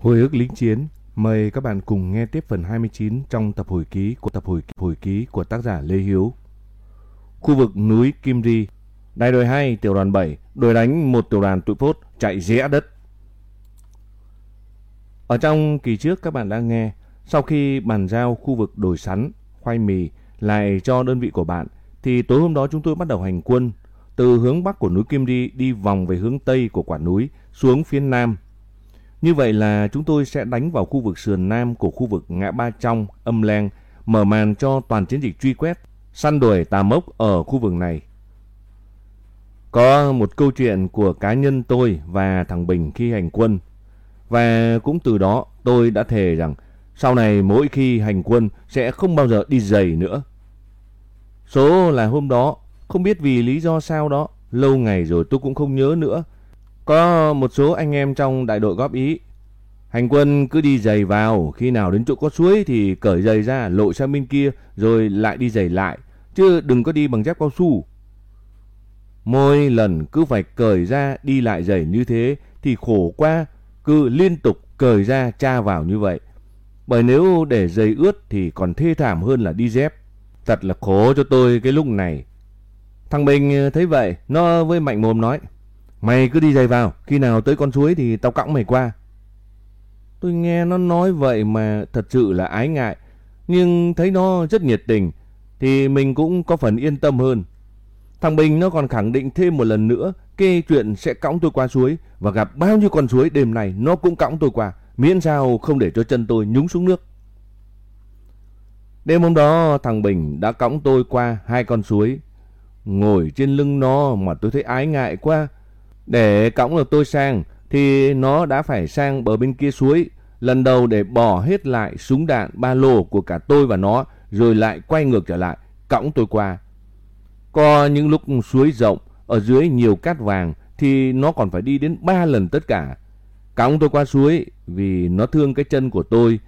Hồi ức lính chiến, mời các bạn cùng nghe tiếp phần 29 trong tập hồi ký của tập hồi, hồi ký của tác giả Lê Hiếu. Khu vực núi Kim Ri, đại đội 2, tiểu đoàn 7, đuổi đánh một tiểu đoàn tụi phốt chạy rẽ đất. Ở trong kỳ trước các bạn đã nghe, sau khi bàn giao khu vực đồi sắn, khoai mì lại cho đơn vị của bạn, thì tối hôm đó chúng tôi bắt đầu hành quân từ hướng bắc của núi Kim Ri đi vòng về hướng tây của quả núi xuống phía nam như vậy là chúng tôi sẽ đánh vào khu vực sườn nam của khu vực ngã ba trong, âm len, mở màn cho toàn chiến dịch truy quét, săn đuổi tà mốc ở khu vực này. Có một câu chuyện của cá nhân tôi và thằng Bình khi hành quân. Và cũng từ đó tôi đã thề rằng sau này mỗi khi hành quân sẽ không bao giờ đi giày nữa. Số là hôm đó, không biết vì lý do sao đó, lâu ngày rồi tôi cũng không nhớ nữa. Có một số anh em trong đại đội góp ý. Hành quân cứ đi giày vào, khi nào đến chỗ có suối thì cởi giày ra, lội sang bên kia rồi lại đi giày lại. Chứ đừng có đi bằng dép cao su. Mỗi lần cứ phải cởi ra đi lại giày như thế thì khổ quá, cứ liên tục cởi ra tra vào như vậy. Bởi nếu để giày ướt thì còn thê thảm hơn là đi dép. Thật là khổ cho tôi cái lúc này. Thằng Bình thấy vậy, nó với mạnh mồm nói. Mày cứ đi giày vào, khi nào tới con suối thì tao cõng mày qua. Tôi nghe nó nói vậy mà thật sự là ái ngại, nhưng thấy nó rất nhiệt tình, thì mình cũng có phần yên tâm hơn. Thằng Bình nó còn khẳng định thêm một lần nữa kê chuyện sẽ cõng tôi qua suối và gặp bao nhiêu con suối đêm này nó cũng cõng tôi qua, miễn sao không để cho chân tôi nhúng xuống nước. Đêm hôm đó thằng Bình đã cõng tôi qua hai con suối. Ngồi trên lưng nó mà tôi thấy ái ngại quá. Để cõng được tôi sang thì nó đã phải sang bờ bên kia suối. Lần đầu để bỏ hết lại súng đạn ba lô của cả tôi và nó rồi lại quay ngược trở lại cõng tôi qua. Có những lúc suối rộng ở dưới nhiều cát vàng thì nó còn phải đi đến ba lần tất cả. Cõng tôi qua suối vì nó thương cái chân của tôi.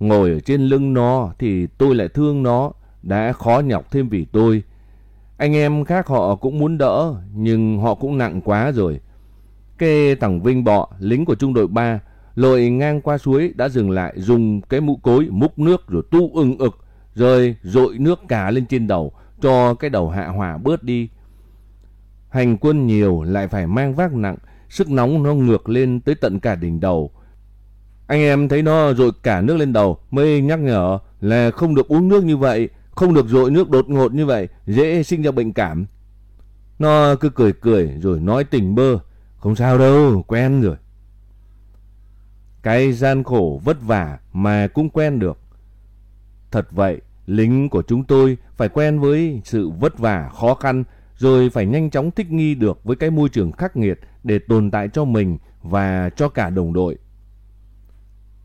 Ngồi ở trên lưng nó thì tôi lại thương nó, đã khó nhọc thêm vì tôi. Anh em khác họ cũng muốn đỡ, nhưng họ cũng nặng quá rồi. Cái thằng Vinh Bọ, lính của trung đội 3, lội ngang qua suối đã dừng lại dùng cái mũ cối múc nước rồi tu ưng ực, rồi dội nước cả lên trên đầu cho cái đầu hạ hỏa bớt đi. Hành quân nhiều lại phải mang vác nặng, sức nóng nó ngược lên tới tận cả đỉnh đầu. Anh em thấy nó dội cả nước lên đầu mới nhắc nhở là không được uống nước như vậy, không được dội nước đột ngột như vậy, dễ sinh ra bệnh cảm. Nó cứ cười cười rồi nói tỉnh bơ. Không sao đâu, quen rồi. Cái gian khổ vất vả mà cũng quen được. Thật vậy, lính của chúng tôi phải quen với sự vất vả, khó khăn, rồi phải nhanh chóng thích nghi được với cái môi trường khắc nghiệt để tồn tại cho mình và cho cả đồng đội.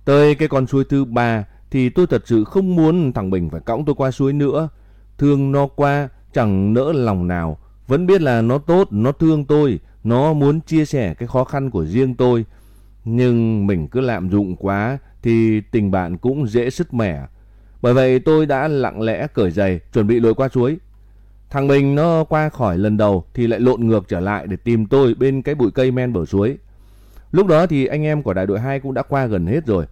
Tới cái con suối thứ ba thì tôi thật sự không muốn thằng Bình phải cõng tôi qua suối nữa. Thương nó qua, chẳng nỡ lòng nào. Vẫn biết là nó tốt, nó thương tôi, nó muốn chia sẻ cái khó khăn của riêng tôi. Nhưng mình cứ lạm dụng quá thì tình bạn cũng dễ sứt mẻ. Bởi vậy tôi đã lặng lẽ cởi giày, chuẩn bị lội qua suối. Thằng Bình nó qua khỏi lần đầu thì lại lộn ngược trở lại để tìm tôi bên cái bụi cây men bờ suối. Lúc đó thì anh em của đại đội 2 cũng đã qua gần hết rồi.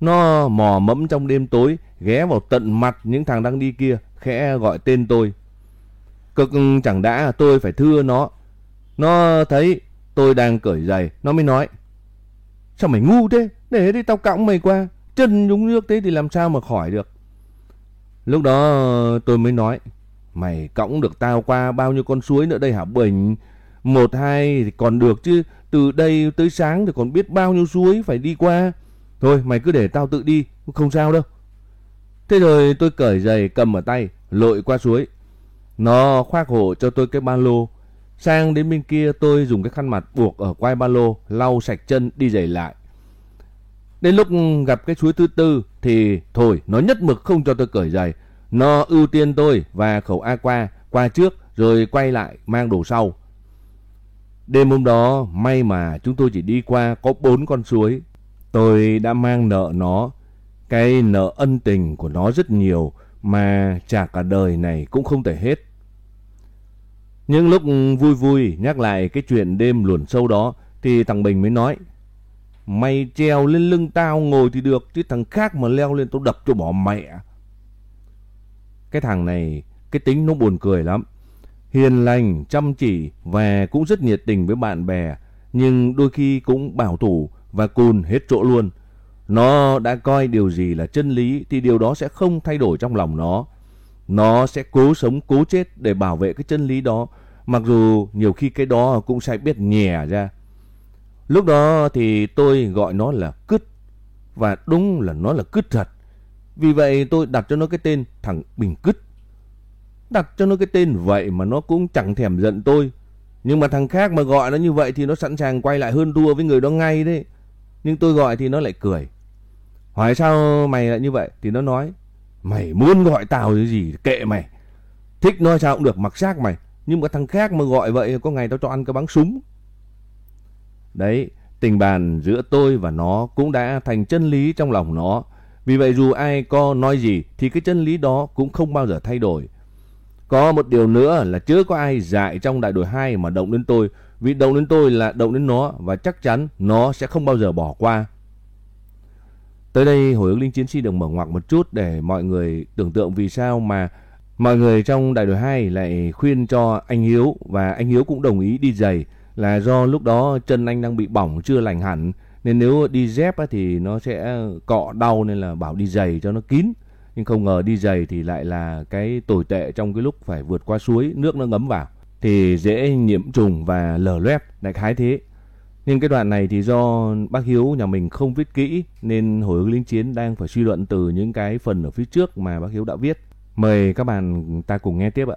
Nó mò mẫm trong đêm tối, ghé vào tận mặt những thằng đang đi kia, khẽ gọi tên tôi. Cực ừ, chẳng đã tôi phải thưa nó. Nó thấy tôi đang cởi giày, nó mới nói. Sao mày ngu thế? Để đi tao cõng mày qua. Chân nhúng nước thế thì làm sao mà khỏi được. Lúc đó tôi mới nói. Mày cõng được tao qua bao nhiêu con suối nữa đây hả Bình? Một hai thì còn được chứ. Từ đây tới sáng thì còn biết bao nhiêu suối phải đi qua. Thôi mày cứ để tao tự đi, không sao đâu. Thế rồi tôi cởi giày cầm ở tay, lội qua suối. Nó khoác hộ cho tôi cái ba lô. Sang đến bên kia tôi dùng cái khăn mặt buộc ở quai ba lô, lau sạch chân đi giày lại. Đến lúc gặp cái suối thứ tư thì thôi nó nhất mực không cho tôi cởi giày. Nó ưu tiên tôi và khẩu A qua qua trước rồi quay lại mang đồ sau. Đêm hôm đó may mà chúng tôi chỉ đi qua có bốn con suối Tôi đã mang nợ nó, cái nợ ân tình của nó rất nhiều mà trả cả đời này cũng không thể hết. những lúc vui vui nhắc lại cái chuyện đêm luồn sâu đó thì thằng Bình mới nói Mày trèo lên lưng tao ngồi thì được, chứ thằng khác mà leo lên tao đập cho bỏ mẹ. Cái thằng này, cái tính nó buồn cười lắm. Hiền lành, chăm chỉ và cũng rất nhiệt tình với bạn bè, nhưng đôi khi cũng bảo thủ và cùn hết chỗ luôn. Nó đã coi điều gì là chân lý thì điều đó sẽ không thay đổi trong lòng nó. Nó sẽ cố sống cố chết để bảo vệ cái chân lý đó, mặc dù nhiều khi cái đó cũng sẽ biết nhè ra. Lúc đó thì tôi gọi nó là cứt, và đúng là nó là cứt thật. Vì vậy tôi đặt cho nó cái tên thằng Bình Cứt. Đặt cho nó cái tên vậy mà nó cũng chẳng thèm giận tôi. Nhưng mà thằng khác mà gọi nó như vậy thì nó sẵn sàng quay lại hơn đua với người đó ngay đấy. Nhưng tôi gọi thì nó lại cười. Hỏi sao mày lại như vậy? Thì nó nói, mày muốn gọi tao cái gì kệ mày. Thích nói sao cũng được mặc xác mày. Nhưng mà thằng khác mà gọi vậy có ngày tao cho ăn cái bắn súng. Đấy, tình bàn giữa tôi và nó cũng đã thành chân lý trong lòng nó. Vì vậy dù ai có nói gì thì cái chân lý đó cũng không bao giờ thay đổi. Có một điều nữa là chưa có ai dạy trong đại đội 2 mà động đến tôi. Vì động đến tôi là động đến nó và chắc chắn nó sẽ không bao giờ bỏ qua. Tới đây hồi ứng linh chiến sĩ được mở ngoặc một chút để mọi người tưởng tượng vì sao mà mọi người trong đại đội 2 lại khuyên cho anh Hiếu và anh Hiếu cũng đồng ý đi giày là do lúc đó chân anh đang bị bỏng chưa lành hẳn nên nếu đi dép thì nó sẽ ờ, cọ đau nên là bảo đi giày cho nó kín. Nhưng không ngờ đi giày thì lại là cái tồi tệ trong cái lúc phải vượt qua suối, nước nó ngấm vào thì dễ nhiễm trùng và lở loét đại khái thế. Nhưng cái đoạn này thì do bác Hiếu nhà mình không viết kỹ nên hồi ứng lính chiến đang phải suy luận từ những cái phần ở phía trước mà bác Hiếu đã viết. Mời các bạn ta cùng nghe tiếp ạ.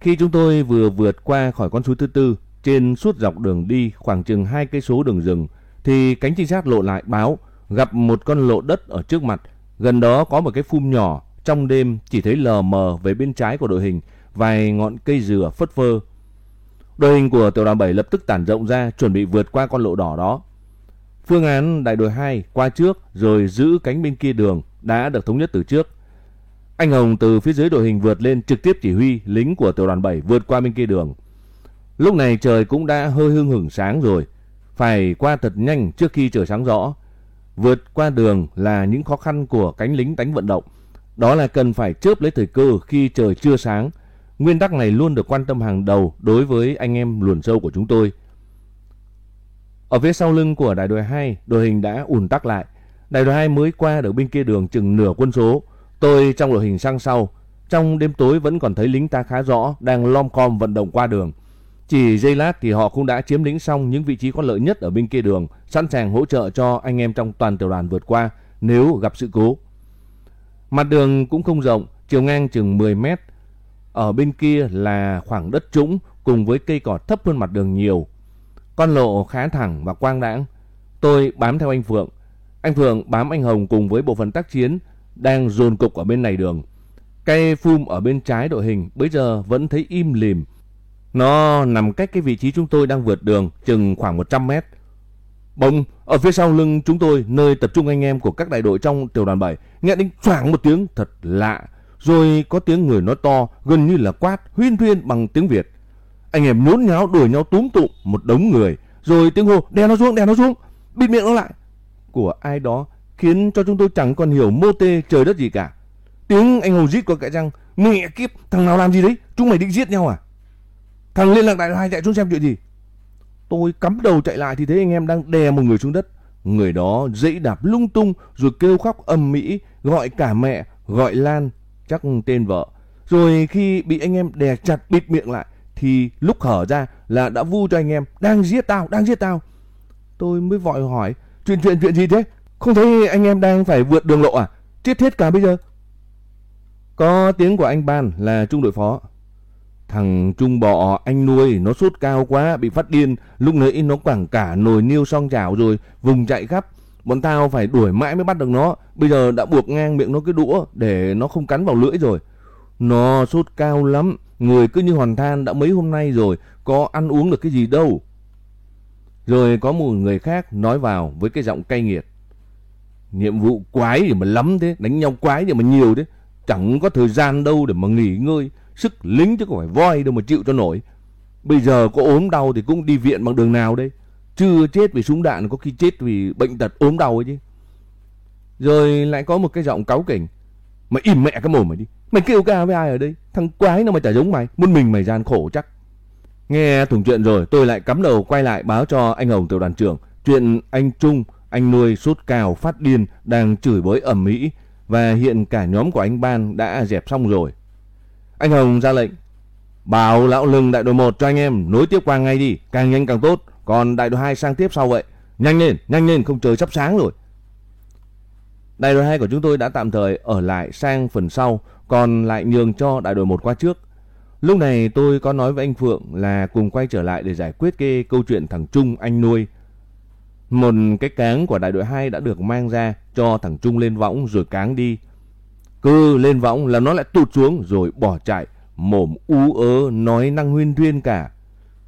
Khi chúng tôi vừa vượt qua khỏi con suối thứ tư trên suốt dọc đường đi khoảng chừng hai cây số đường rừng thì cánh trinh sát lộ lại báo gặp một con lộ đất ở trước mặt. Gần đó có một cái phum nhỏ, trong đêm chỉ thấy lờ mờ về bên trái của đội hình vài ngọn cây dừa phất phơ Đội hình của tiểu đoàn 7 lập tức tản rộng ra chuẩn bị vượt qua con lộ đỏ đó. Phương án đại đội 2 qua trước rồi giữ cánh bên kia đường đã được thống nhất từ trước. Anh Hồng từ phía dưới đội hình vượt lên trực tiếp chỉ huy lính của tiểu đoàn 7 vượt qua bên kia đường. Lúc này trời cũng đã hơi hưng hửng sáng rồi, phải qua thật nhanh trước khi trời sáng rõ. Vượt qua đường là những khó khăn của cánh lính đánh vận động, đó là cần phải chớp lấy thời cơ khi trời chưa sáng Nguyên tắc này luôn được quan tâm hàng đầu đối với anh em luồn sâu của chúng tôi. Ở phía sau lưng của đại đội 2, đội hình đã ùn tắc lại. Đại đội 2 mới qua được bên kia đường chừng nửa quân số. Tôi trong đội hình sang sau. Trong đêm tối vẫn còn thấy lính ta khá rõ đang lom com vận động qua đường. Chỉ giây lát thì họ cũng đã chiếm lĩnh xong những vị trí có lợi nhất ở bên kia đường, sẵn sàng hỗ trợ cho anh em trong toàn tiểu đoàn vượt qua nếu gặp sự cố. Mặt đường cũng không rộng, chiều ngang chừng 10 mét, ở bên kia là khoảng đất trũng cùng với cây cỏ thấp hơn mặt đường nhiều. Con lộ khá thẳng và quang đãng. Tôi bám theo anh Phượng. Anh Phượng bám anh Hồng cùng với bộ phận tác chiến đang dồn cục ở bên này đường. Cây phum ở bên trái đội hình bây giờ vẫn thấy im lìm. Nó nằm cách cái vị trí chúng tôi đang vượt đường chừng khoảng 100 mét. Bỗng, ở phía sau lưng chúng tôi, nơi tập trung anh em của các đại đội trong tiểu đoàn 7 nghe đến choảng một tiếng, thật lạ rồi có tiếng người nói to, gần như là quát, huyên thuyên bằng tiếng Việt. Anh em nhốn nháo đuổi nhau túm tụm một đống người. Rồi tiếng hô, đè nó xuống, đè nó xuống, bịt miệng nó lại. Của ai đó khiến cho chúng tôi chẳng còn hiểu mô tê trời đất gì cả. Tiếng anh hầu rít qua cãi răng, mẹ kiếp, thằng nào làm gì đấy, chúng mày định giết nhau à? Thằng liên lạc đại hai chạy xuống xem chuyện gì. Tôi cắm đầu chạy lại thì thấy anh em đang đè một người xuống đất. Người đó dãy đạp lung tung rồi kêu khóc ầm mỹ, gọi cả mẹ, gọi Lan, chắc tên vợ. Rồi khi bị anh em đè chặt bịt miệng lại thì lúc hở ra là đã vu cho anh em đang giết tao, đang giết tao. Tôi mới vội hỏi chuyện chuyện chuyện gì thế? Không thấy anh em đang phải vượt đường lộ à? Chết hết cả bây giờ. Có tiếng của anh Ban là trung đội phó. Thằng Trung bọ anh nuôi nó sốt cao quá bị phát điên Lúc nãy nó quẳng cả nồi niêu xong chảo rồi Vùng chạy khắp Bọn tao phải đuổi mãi mới bắt được nó. Bây giờ đã buộc ngang miệng nó cái đũa để nó không cắn vào lưỡi rồi. Nó sốt cao lắm. Người cứ như hoàn than đã mấy hôm nay rồi. Có ăn uống được cái gì đâu. Rồi có một người khác nói vào với cái giọng cay nghiệt. Nhiệm vụ quái gì mà lắm thế. Đánh nhau quái gì mà nhiều thế. Chẳng có thời gian đâu để mà nghỉ ngơi. Sức lính chứ không phải voi đâu mà chịu cho nổi. Bây giờ có ốm đau thì cũng đi viện bằng đường nào đây. Chưa chết vì súng đạn có khi chết vì bệnh tật ốm đau ấy chứ. Rồi lại có một cái giọng cáu kỉnh. Mày im mẹ cái mồm mày đi. Mày kêu ca với ai ở đây? Thằng quái nó mà chả giống mày. Muốn mình mày gian khổ chắc. Nghe thủng chuyện rồi tôi lại cắm đầu quay lại báo cho anh Hồng tiểu đoàn trưởng. Chuyện anh Trung, anh nuôi sốt cao phát điên đang chửi bới ẩm mỹ. Và hiện cả nhóm của anh Ban đã dẹp xong rồi. Anh Hồng ra lệnh. Bảo lão lừng đại đội 1 cho anh em nối tiếp qua ngay đi. Càng nhanh càng tốt. Còn đại đội 2 sang tiếp sau vậy. Nhanh lên, nhanh lên, không trời sắp sáng rồi. Đại đội 2 của chúng tôi đã tạm thời ở lại sang phần sau, còn lại nhường cho đại đội 1 qua trước. Lúc này tôi có nói với anh Phượng là cùng quay trở lại để giải quyết cái câu chuyện thằng Trung anh nuôi. Một cái cáng của đại đội 2 đã được mang ra cho thằng Trung lên võng rồi cáng đi. Cứ lên võng là nó lại tụt xuống rồi bỏ chạy, mồm ú ớ nói năng huyên thuyên cả.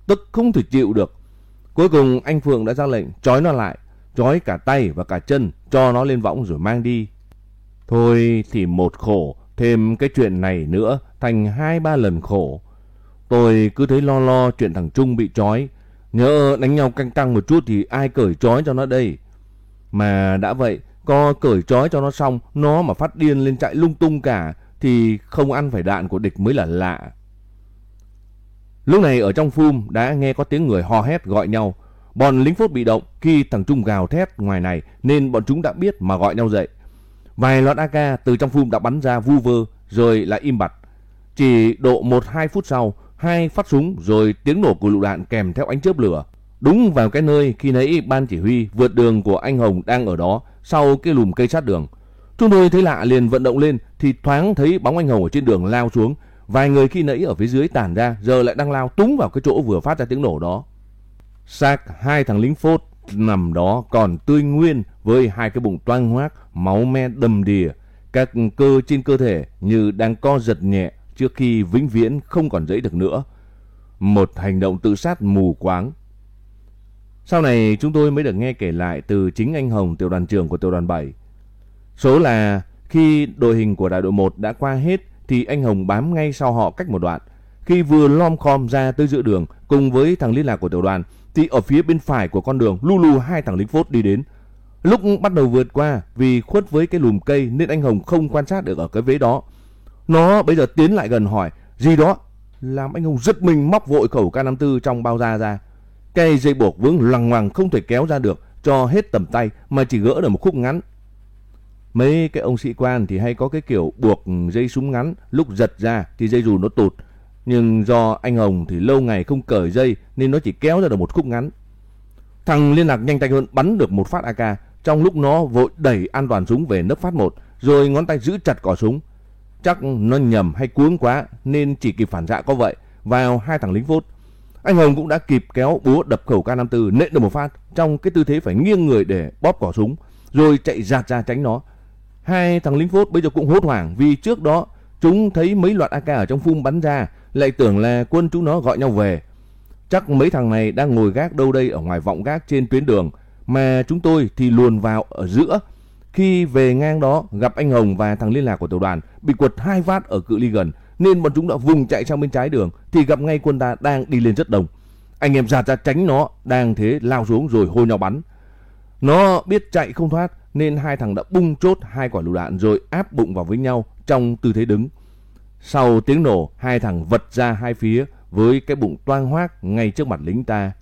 Tức không thể chịu được. Cuối cùng anh Phượng đã ra lệnh trói nó lại, trói cả tay và cả chân, cho nó lên võng rồi mang đi. Thôi thì một khổ, thêm cái chuyện này nữa thành hai ba lần khổ. Tôi cứ thấy lo lo chuyện thằng Trung bị trói. Nhớ đánh nhau căng căng một chút thì ai cởi trói cho nó đây. Mà đã vậy, co cởi trói cho nó xong, nó mà phát điên lên chạy lung tung cả thì không ăn phải đạn của địch mới là lạ. Lúc này ở trong phum đã nghe có tiếng người hò hét gọi nhau. Bọn lính phốt bị động khi thằng Trung gào thét ngoài này nên bọn chúng đã biết mà gọi nhau dậy. Vài loạt AK từ trong phum đã bắn ra vu vơ rồi lại im bặt. Chỉ độ 1-2 phút sau, hai phát súng rồi tiếng nổ của lựu đạn kèm theo ánh chớp lửa. Đúng vào cái nơi khi nãy ban chỉ huy vượt đường của anh Hồng đang ở đó sau cái lùm cây sát đường. Chúng tôi thấy lạ liền vận động lên thì thoáng thấy bóng anh Hồng ở trên đường lao xuống. Vài người khi nãy ở phía dưới tản ra giờ lại đang lao túng vào cái chỗ vừa phát ra tiếng nổ đó. Xác hai thằng lính phốt nằm đó còn tươi nguyên với hai cái bụng toang hoác, máu me đầm đìa, các cơ trên cơ thể như đang co giật nhẹ trước khi vĩnh viễn không còn dậy được nữa. Một hành động tự sát mù quáng. Sau này chúng tôi mới được nghe kể lại từ chính anh Hồng tiểu đoàn trưởng của tiểu đoàn 7. Số là khi đội hình của đại đội 1 đã qua hết thì anh Hồng bám ngay sau họ cách một đoạn. Khi vừa lom khom ra tới giữa đường cùng với thằng liên lạc của tiểu đoàn, thì ở phía bên phải của con đường lu lu hai thằng lính phốt đi đến. Lúc bắt đầu vượt qua vì khuất với cái lùm cây nên anh Hồng không quan sát được ở cái vế đó. Nó bây giờ tiến lại gần hỏi, gì đó làm anh Hồng giật mình móc vội khẩu K54 trong bao da ra. Cây dây buộc vướng lằng ngoằng không thể kéo ra được cho hết tầm tay mà chỉ gỡ được một khúc ngắn. Mấy cái ông sĩ quan thì hay có cái kiểu buộc dây súng ngắn, lúc giật ra thì dây dù nó tụt nhưng do anh Hồng thì lâu ngày không cởi dây nên nó chỉ kéo ra được một khúc ngắn. Thằng liên lạc nhanh tay hơn bắn được một phát AK trong lúc nó vội đẩy an toàn súng về nấp phát một, rồi ngón tay giữ chặt cò súng. Chắc nó nhầm hay cuống quá nên chỉ kịp phản xạ có vậy, vào hai thằng lính phốt. Anh Hồng cũng đã kịp kéo búa đập khẩu K54 nện được một phát, trong cái tư thế phải nghiêng người để bóp cò súng, rồi chạy giạt ra tránh nó. Hai thằng lính phốt bây giờ cũng hốt hoảng vì trước đó chúng thấy mấy loạt AK ở trong phum bắn ra lại tưởng là quân chúng nó gọi nhau về. Chắc mấy thằng này đang ngồi gác đâu đây ở ngoài vọng gác trên tuyến đường, mà chúng tôi thì luồn vào ở giữa. Khi về ngang đó gặp anh Hồng và thằng liên lạc của tiểu đoàn bị quật hai phát ở cự ly gần nên bọn chúng đã vùng chạy sang bên trái đường thì gặp ngay quân ta đang đi lên rất đông. Anh em giạt ra tránh nó, đang thế lao xuống rồi hôi nhau bắn. Nó biết chạy không thoát nên hai thằng đã bung chốt hai quả lựu đạn rồi áp bụng vào với nhau trong tư thế đứng. Sau tiếng nổ, hai thằng vật ra hai phía với cái bụng toang hoác ngay trước mặt lính ta.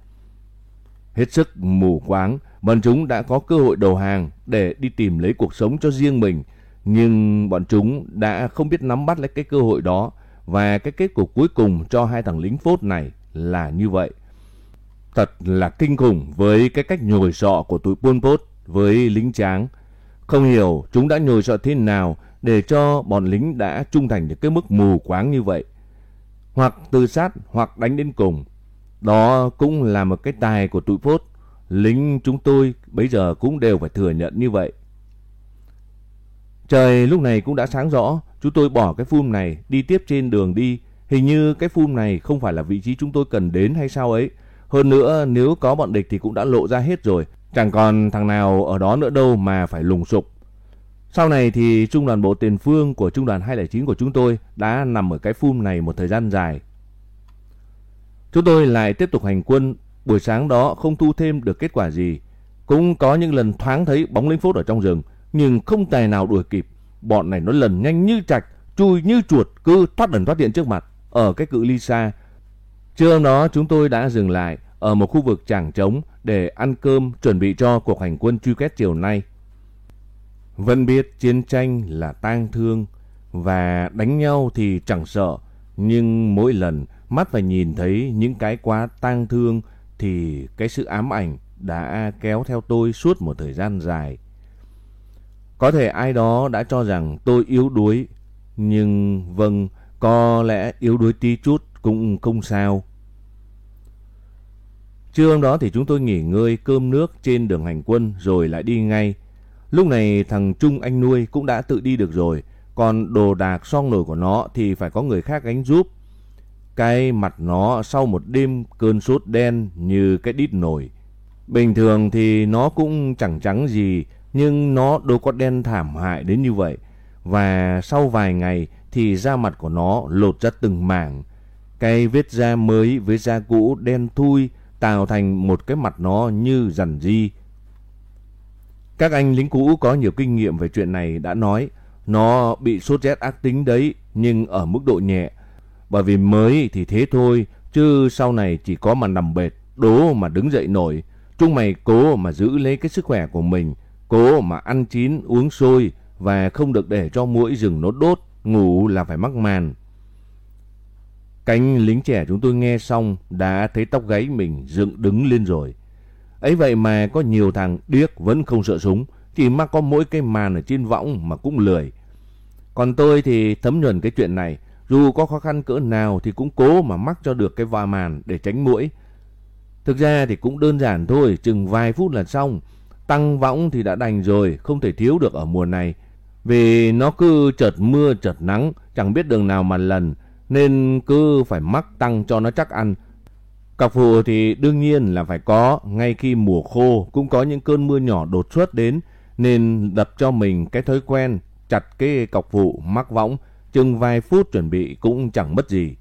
Hết sức mù quáng, bọn chúng đã có cơ hội đầu hàng để đi tìm lấy cuộc sống cho riêng mình. Nhưng bọn chúng đã không biết nắm bắt lấy cái cơ hội đó và cái kết cục cuối cùng cho hai thằng lính phốt này là như vậy. Thật là kinh khủng với cái cách nhồi sọ của tụi Pol Pot với lính tráng. Không hiểu chúng đã nhồi sọ thế nào để cho bọn lính đã trung thành đến cái mức mù quáng như vậy. Hoặc tự sát hoặc đánh đến cùng. Đó cũng là một cái tài của tụi phốt. Lính chúng tôi bây giờ cũng đều phải thừa nhận như vậy. Trời lúc này cũng đã sáng rõ, chúng tôi bỏ cái phum này đi tiếp trên đường đi. Hình như cái phum này không phải là vị trí chúng tôi cần đến hay sao ấy. Hơn nữa nếu có bọn địch thì cũng đã lộ ra hết rồi. Chẳng còn thằng nào ở đó nữa đâu mà phải lùng sục. Sau này thì trung đoàn bộ tiền phương của trung đoàn 209 của chúng tôi đã nằm ở cái phum này một thời gian dài. Chúng tôi lại tiếp tục hành quân buổi sáng đó không thu thêm được kết quả gì. Cũng có những lần thoáng thấy bóng lính phốt ở trong rừng, nhưng không tài nào đuổi kịp. Bọn này nó lần nhanh như chạch chui như chuột, cứ thoát ẩn thoát điện trước mặt, ở cái cự ly xa. Trưa hôm đó chúng tôi đã dừng lại ở một khu vực chẳng trống để ăn cơm chuẩn bị cho cuộc hành quân truy quét chiều nay. Vẫn biết chiến tranh là tang thương và đánh nhau thì chẳng sợ, nhưng mỗi lần mắt phải nhìn thấy những cái quá tang thương thì cái sự ám ảnh đã kéo theo tôi suốt một thời gian dài. Có thể ai đó đã cho rằng tôi yếu đuối, nhưng vâng, có lẽ yếu đuối tí chút cũng không sao. Trưa hôm đó thì chúng tôi nghỉ ngơi cơm nước trên đường hành quân rồi lại đi ngay. Lúc này thằng Trung anh nuôi cũng đã tự đi được rồi, còn đồ đạc song nổi của nó thì phải có người khác gánh giúp. Cái mặt nó sau một đêm cơn sốt đen như cái đít nổi. Bình thường thì nó cũng chẳng trắng gì, nhưng nó đâu có đen thảm hại đến như vậy. Và sau vài ngày thì da mặt của nó lột ra từng mảng. Cái vết da mới với da cũ đen thui tạo thành một cái mặt nó như rằn di. Các anh lính cũ có nhiều kinh nghiệm về chuyện này đã nói nó bị sốt rét ác tính đấy nhưng ở mức độ nhẹ. Bởi vì mới thì thế thôi chứ sau này chỉ có mà nằm bệt, đố mà đứng dậy nổi. Chúng mày cố mà giữ lấy cái sức khỏe của mình, cố mà ăn chín uống sôi và không được để cho mũi rừng nó đốt, ngủ là phải mắc màn. Cánh lính trẻ chúng tôi nghe xong đã thấy tóc gáy mình dựng đứng lên rồi. Ấy vậy mà có nhiều thằng điếc vẫn không sợ súng, chỉ mắc có mỗi cái màn ở trên võng mà cũng lười. Còn tôi thì thấm nhuần cái chuyện này, dù có khó khăn cỡ nào thì cũng cố mà mắc cho được cái va màn để tránh mũi. Thực ra thì cũng đơn giản thôi, chừng vài phút là xong. Tăng võng thì đã đành rồi, không thể thiếu được ở mùa này. Vì nó cứ chợt mưa chợt nắng, chẳng biết đường nào mà lần, nên cứ phải mắc tăng cho nó chắc ăn. Cọc phụ thì đương nhiên là phải có, ngay khi mùa khô cũng có những cơn mưa nhỏ đột xuất đến, nên đập cho mình cái thói quen chặt cái cọc phụ mắc võng, chừng vài phút chuẩn bị cũng chẳng mất gì.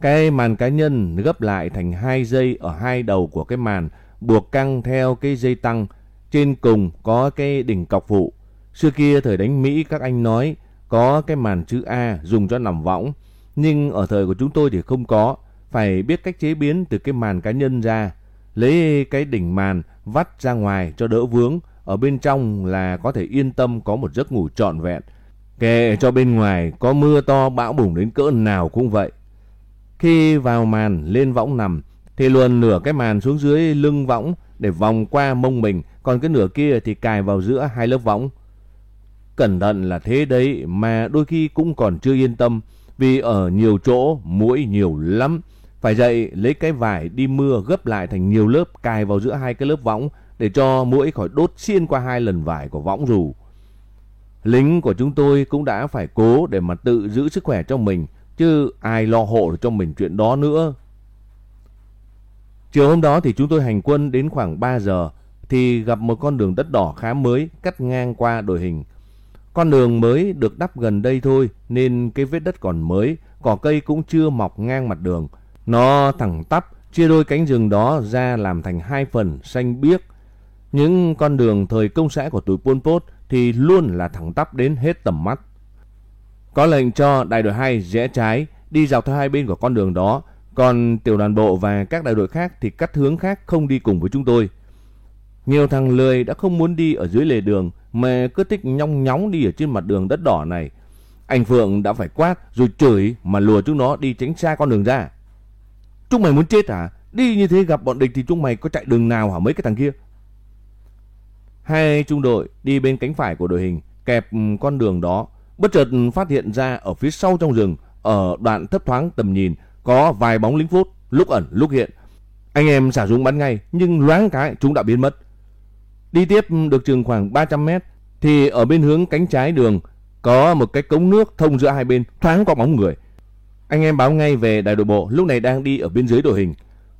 Cái màn cá nhân gấp lại thành hai dây ở hai đầu của cái màn, buộc căng theo cái dây tăng, trên cùng có cái đỉnh cọc phụ. Xưa kia thời đánh Mỹ các anh nói có cái màn chữ A dùng cho nằm võng, nhưng ở thời của chúng tôi thì không có, phải biết cách chế biến từ cái màn cá nhân ra, lấy cái đỉnh màn vắt ra ngoài cho đỡ vướng, ở bên trong là có thể yên tâm có một giấc ngủ trọn vẹn. Kệ cho bên ngoài có mưa to bão bùng đến cỡ nào cũng vậy. Khi vào màn lên võng nằm thì luồn nửa cái màn xuống dưới lưng võng để vòng qua mông mình, còn cái nửa kia thì cài vào giữa hai lớp võng. Cẩn thận là thế đấy mà đôi khi cũng còn chưa yên tâm vì ở nhiều chỗ mũi nhiều lắm. Phải dậy lấy cái vải đi mưa gấp lại thành nhiều lớp cài vào giữa hai cái lớp võng để cho mũi khỏi đốt xiên qua hai lần vải của võng dù. Lính của chúng tôi cũng đã phải cố để mà tự giữ sức khỏe cho mình, chứ ai lo hộ cho mình chuyện đó nữa. Chiều hôm đó thì chúng tôi hành quân đến khoảng 3 giờ thì gặp một con đường đất đỏ khá mới cắt ngang qua đội hình. Con đường mới được đắp gần đây thôi nên cái vết đất còn mới, cỏ cây cũng chưa mọc ngang mặt đường. Nó thẳng tắp, chia đôi cánh rừng đó ra làm thành hai phần xanh biếc. Những con đường thời công xã của tụi Pol Pot thì luôn là thẳng tắp đến hết tầm mắt. Có lệnh cho đại đội 2 rẽ trái, đi dọc theo hai bên của con đường đó, còn tiểu đoàn bộ và các đại đội khác thì cắt hướng khác không đi cùng với chúng tôi. Nhiều thằng lười đã không muốn đi ở dưới lề đường, mà cứ thích nhong nhóng đi ở trên mặt đường đất đỏ này. Anh Phượng đã phải quát, rồi chửi mà lùa chúng nó đi tránh xa con đường ra. Chúng mày muốn chết hả? Đi như thế gặp bọn địch thì chúng mày có chạy đường nào hả mấy cái thằng kia? Hai trung đội đi bên cánh phải của đội hình, kẹp ừ, con đường đó. Bất chợt phát hiện ra ở phía sau trong rừng, ở đoạn thấp thoáng tầm nhìn, có vài bóng lính phút, lúc ẩn, lúc hiện. Anh em xả súng bắn ngay, nhưng loáng cái chúng đã biến mất. Đi tiếp được chừng khoảng 300 mét thì ở bên hướng cánh trái đường có một cái cống nước thông giữa hai bên thoáng có bóng người. Anh em báo ngay về đại đội bộ lúc này đang đi ở bên dưới đội hình.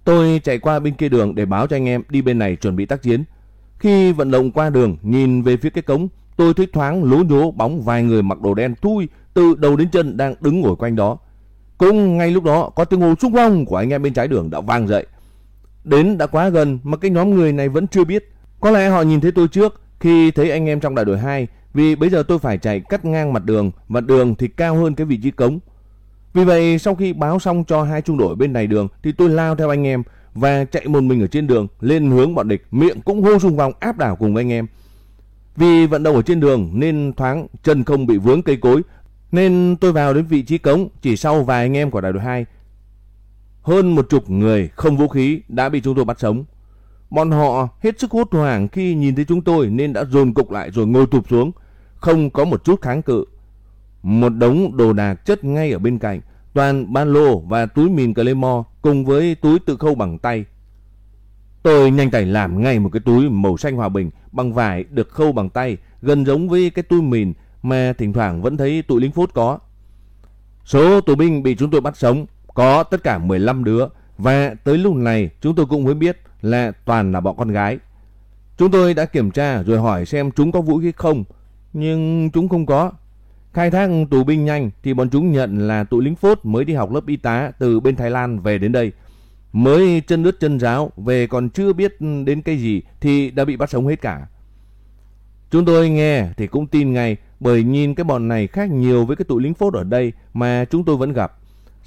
Tôi chạy qua bên kia đường để báo cho anh em đi bên này chuẩn bị tác chiến. Khi vận động qua đường nhìn về phía cái cống, tôi thấy thoáng lố nhố bóng vài người mặc đồ đen thui từ đầu đến chân đang đứng ngồi quanh đó. Cũng ngay lúc đó có tiếng hô xúc vong của anh em bên trái đường đã vang dậy. Đến đã quá gần mà cái nhóm người này vẫn chưa biết. Có lẽ họ nhìn thấy tôi trước khi thấy anh em trong đại đội 2 vì bây giờ tôi phải chạy cắt ngang mặt đường và đường thì cao hơn cái vị trí cống. Vì vậy sau khi báo xong cho hai trung đội bên này đường thì tôi lao theo anh em và chạy một mình ở trên đường lên hướng bọn địch, miệng cũng hô xung vòng áp đảo cùng anh em. Vì vận động ở trên đường nên thoáng chân không bị vướng cây cối nên tôi vào đến vị trí cống chỉ sau vài anh em của đại đội 2. Hơn một chục người không vũ khí đã bị chúng tôi bắt sống. Bọn họ hết sức hốt hoảng khi nhìn thấy chúng tôi nên đã dồn cục lại rồi ngồi tụp xuống, không có một chút kháng cự. Một đống đồ đạc chất ngay ở bên cạnh, toàn ba lô và túi mìn Claymore cùng với túi tự khâu bằng tay. Tôi nhanh tay làm ngay một cái túi màu xanh hòa bình bằng vải được khâu bằng tay, gần giống với cái túi mìn mà thỉnh thoảng vẫn thấy tụi lính phốt có. Số tù binh bị chúng tôi bắt sống có tất cả 15 đứa và tới lúc này chúng tôi cũng mới biết là toàn là bọn con gái. Chúng tôi đã kiểm tra rồi hỏi xem chúng có vũ khí không, nhưng chúng không có. Khai thác tù binh nhanh thì bọn chúng nhận là tụi lính phốt mới đi học lớp y tá từ bên Thái Lan về đến đây. Mới chân ướt chân giáo về còn chưa biết đến cái gì thì đã bị bắt sống hết cả. Chúng tôi nghe thì cũng tin ngay bởi nhìn cái bọn này khác nhiều với cái tụi lính phốt ở đây mà chúng tôi vẫn gặp.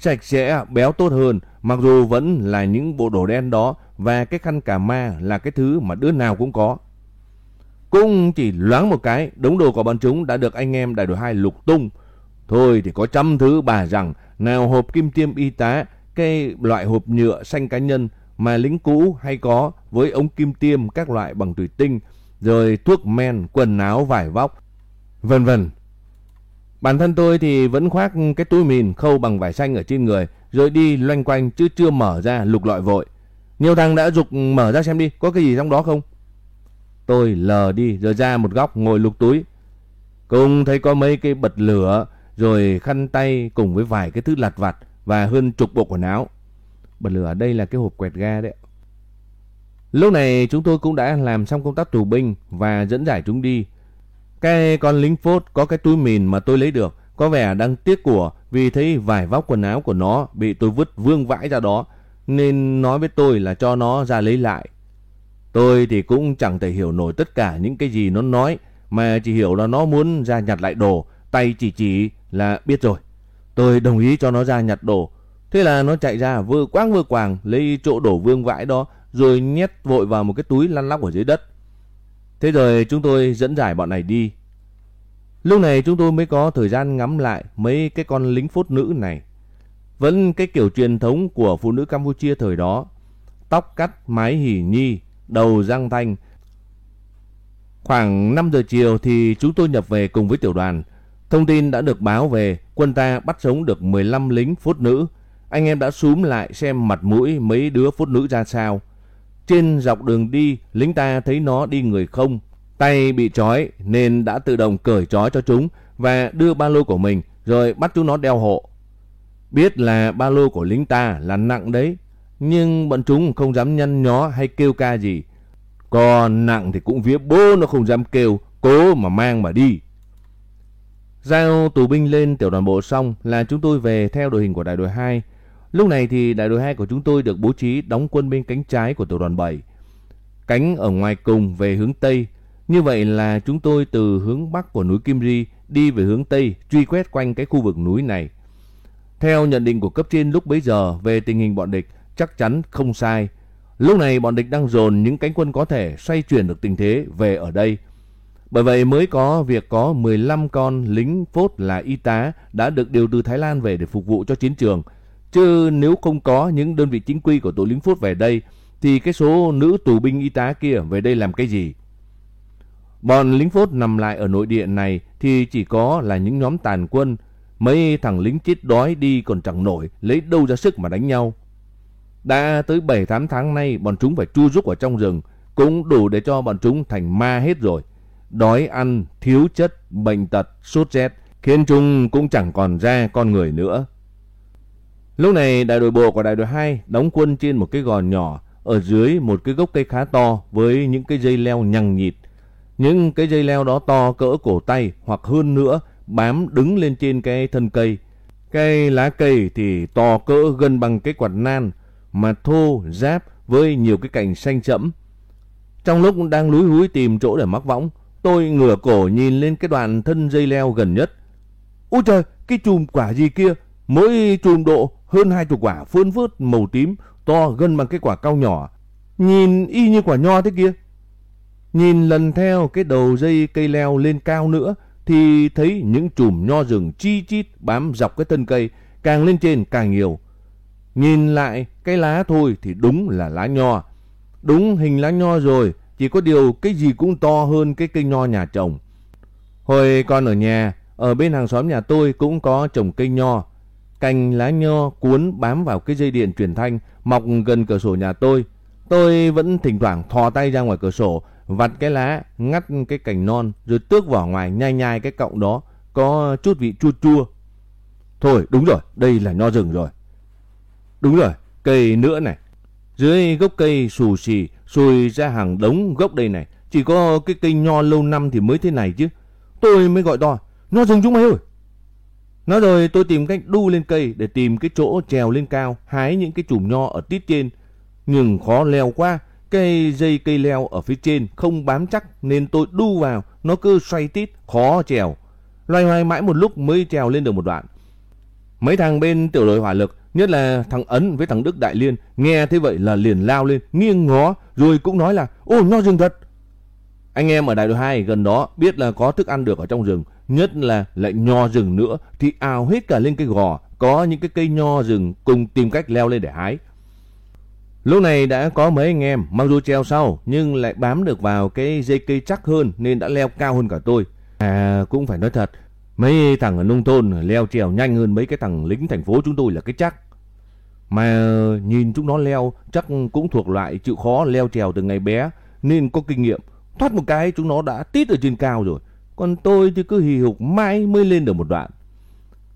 Sạch sẽ, béo tốt hơn, mặc dù vẫn là những bộ đồ đen đó và cái khăn cà ma là cái thứ mà đứa nào cũng có. Cũng chỉ loáng một cái, đống đồ của bọn chúng đã được anh em đại đội 2 lục tung. Thôi thì có trăm thứ bà rằng, nào hộp kim tiêm y tá, cái loại hộp nhựa xanh cá nhân mà lính cũ hay có với ống kim tiêm các loại bằng thủy tinh, rồi thuốc men, quần áo, vải vóc, vân vân. Bản thân tôi thì vẫn khoác cái túi mìn khâu bằng vải xanh ở trên người, rồi đi loanh quanh chứ chưa mở ra lục lọi vội. Nhiều thằng đã dục mở ra xem đi, có cái gì trong đó không? Tôi lờ đi rồi ra một góc ngồi lục túi. Cùng thấy có mấy cái bật lửa, rồi khăn tay cùng với vài cái thứ lặt vặt và hơn chục bộ quần áo. Bật lửa ở đây là cái hộp quẹt ga đấy. Lúc này chúng tôi cũng đã làm xong công tác tù binh và dẫn giải chúng đi. Cái con lính phốt có cái túi mìn mà tôi lấy được, có vẻ đang tiếc của vì thấy vài vóc quần áo của nó bị tôi vứt vương vãi ra đó, nên nói với tôi là cho nó ra lấy lại. Tôi thì cũng chẳng thể hiểu nổi tất cả những cái gì nó nói, mà chỉ hiểu là nó muốn ra nhặt lại đồ, tay chỉ chỉ là biết rồi. Tôi đồng ý cho nó ra nhặt đồ. Thế là nó chạy ra vừa quang vừa quàng lấy chỗ đổ vương vãi đó rồi nhét vội vào một cái túi lăn lóc ở dưới đất. Thế rồi chúng tôi dẫn giải bọn này đi. Lúc này chúng tôi mới có thời gian ngắm lại mấy cái con lính phốt nữ này. Vẫn cái kiểu truyền thống của phụ nữ Campuchia thời đó. Tóc cắt, mái hỉ nhi, đầu răng thanh. Khoảng 5 giờ chiều thì chúng tôi nhập về cùng với tiểu đoàn. Thông tin đã được báo về quân ta bắt sống được 15 lính phốt nữ. Anh em đã súm lại xem mặt mũi mấy đứa phốt nữ ra sao. Trên dọc đường đi, lính ta thấy nó đi người không, tay bị trói nên đã tự động cởi trói cho chúng và đưa ba lô của mình rồi bắt chúng nó đeo hộ. Biết là ba lô của lính ta là nặng đấy, nhưng bọn chúng không dám nhăn nhó hay kêu ca gì. Còn nặng thì cũng vía bố nó không dám kêu, cố mà mang mà đi. Giao tù binh lên tiểu đoàn bộ xong là chúng tôi về theo đội hình của đại đội 2 Lúc này thì đại đội 2 của chúng tôi được bố trí đóng quân bên cánh trái của tiểu đoàn 7. Cánh ở ngoài cùng về hướng Tây. Như vậy là chúng tôi từ hướng Bắc của núi Kim Ri đi về hướng Tây, truy quét quanh cái khu vực núi này. Theo nhận định của cấp trên lúc bấy giờ về tình hình bọn địch, chắc chắn không sai. Lúc này bọn địch đang dồn những cánh quân có thể xoay chuyển được tình thế về ở đây. Bởi vậy mới có việc có 15 con lính phốt là y tá đã được điều từ Thái Lan về để phục vụ cho chiến trường – Chứ nếu không có những đơn vị chính quy của tổ lính phốt về đây, thì cái số nữ tù binh y tá kia về đây làm cái gì? Bọn lính phốt nằm lại ở nội địa này thì chỉ có là những nhóm tàn quân. Mấy thằng lính chết đói đi còn chẳng nổi, lấy đâu ra sức mà đánh nhau. Đã tới 7-8 tháng nay bọn chúng phải chu rúc ở trong rừng, cũng đủ để cho bọn chúng thành ma hết rồi. Đói ăn, thiếu chất, bệnh tật, sốt rét, khiến chúng cũng chẳng còn ra con người nữa. Lúc này đại đội bộ của đại đội 2 đóng quân trên một cái gò nhỏ ở dưới một cái gốc cây khá to với những cái dây leo nhằng nhịt. Những cái dây leo đó to cỡ cổ tay hoặc hơn nữa bám đứng lên trên cái thân cây. Cây lá cây thì to cỡ gần bằng cái quạt nan mà thô, giáp với nhiều cái cành xanh chẫm. Trong lúc đang lúi húi tìm chỗ để mắc võng, tôi ngửa cổ nhìn lên cái đoạn thân dây leo gần nhất. Úi trời, cái chùm quả gì kia, mỗi chùm độ hơn hai chục quả phơn phớt màu tím, to gần bằng cái quả cao nhỏ. Nhìn y như quả nho thế kia. Nhìn lần theo cái đầu dây cây leo lên cao nữa thì thấy những chùm nho rừng chi chít bám dọc cái thân cây, càng lên trên càng nhiều. Nhìn lại cái lá thôi thì đúng là lá nho. Đúng hình lá nho rồi, chỉ có điều cái gì cũng to hơn cái cây nho nhà trồng. Hồi còn ở nhà, ở bên hàng xóm nhà tôi cũng có trồng cây nho. Cành lá nho cuốn bám vào cái dây điện truyền thanh mọc gần cửa sổ nhà tôi. Tôi vẫn thỉnh thoảng thò tay ra ngoài cửa sổ, vặt cái lá, ngắt cái cành non, rồi tước vỏ ngoài nhai nhai cái cọng đó, có chút vị chua chua. Thôi, đúng rồi, đây là nho rừng rồi. Đúng rồi, cây nữa này. Dưới gốc cây xù xì, xùi ra hàng đống gốc đây này. Chỉ có cái cây nho lâu năm thì mới thế này chứ. Tôi mới gọi to, nho rừng chúng mày ơi. Nói rồi tôi tìm cách đu lên cây để tìm cái chỗ trèo lên cao, hái những cái chùm nho ở tít trên. Nhưng khó leo quá, cây dây cây leo ở phía trên không bám chắc nên tôi đu vào, nó cứ xoay tít, khó trèo. Loay hoay mãi một lúc mới trèo lên được một đoạn. Mấy thằng bên tiểu đội hỏa lực, nhất là thằng Ấn với thằng Đức Đại Liên, nghe thế vậy là liền lao lên, nghiêng ngó, rồi cũng nói là, ô nho rừng thật. Anh em ở đại đội 2 gần đó biết là có thức ăn được ở trong rừng, nhất là lại nho rừng nữa thì ào hết cả lên cây gò, có những cái cây nho rừng cùng tìm cách leo lên để hái. Lúc này đã có mấy anh em, mặc dù treo sau nhưng lại bám được vào cái dây cây chắc hơn nên đã leo cao hơn cả tôi. À cũng phải nói thật, mấy thằng ở nông thôn leo trèo nhanh hơn mấy cái thằng lính thành phố chúng tôi là cái chắc. Mà nhìn chúng nó leo chắc cũng thuộc loại chịu khó leo trèo từ ngày bé nên có kinh nghiệm. Thoát một cái chúng nó đã tít ở trên cao rồi. Còn tôi thì cứ hì hục mãi mới lên được một đoạn.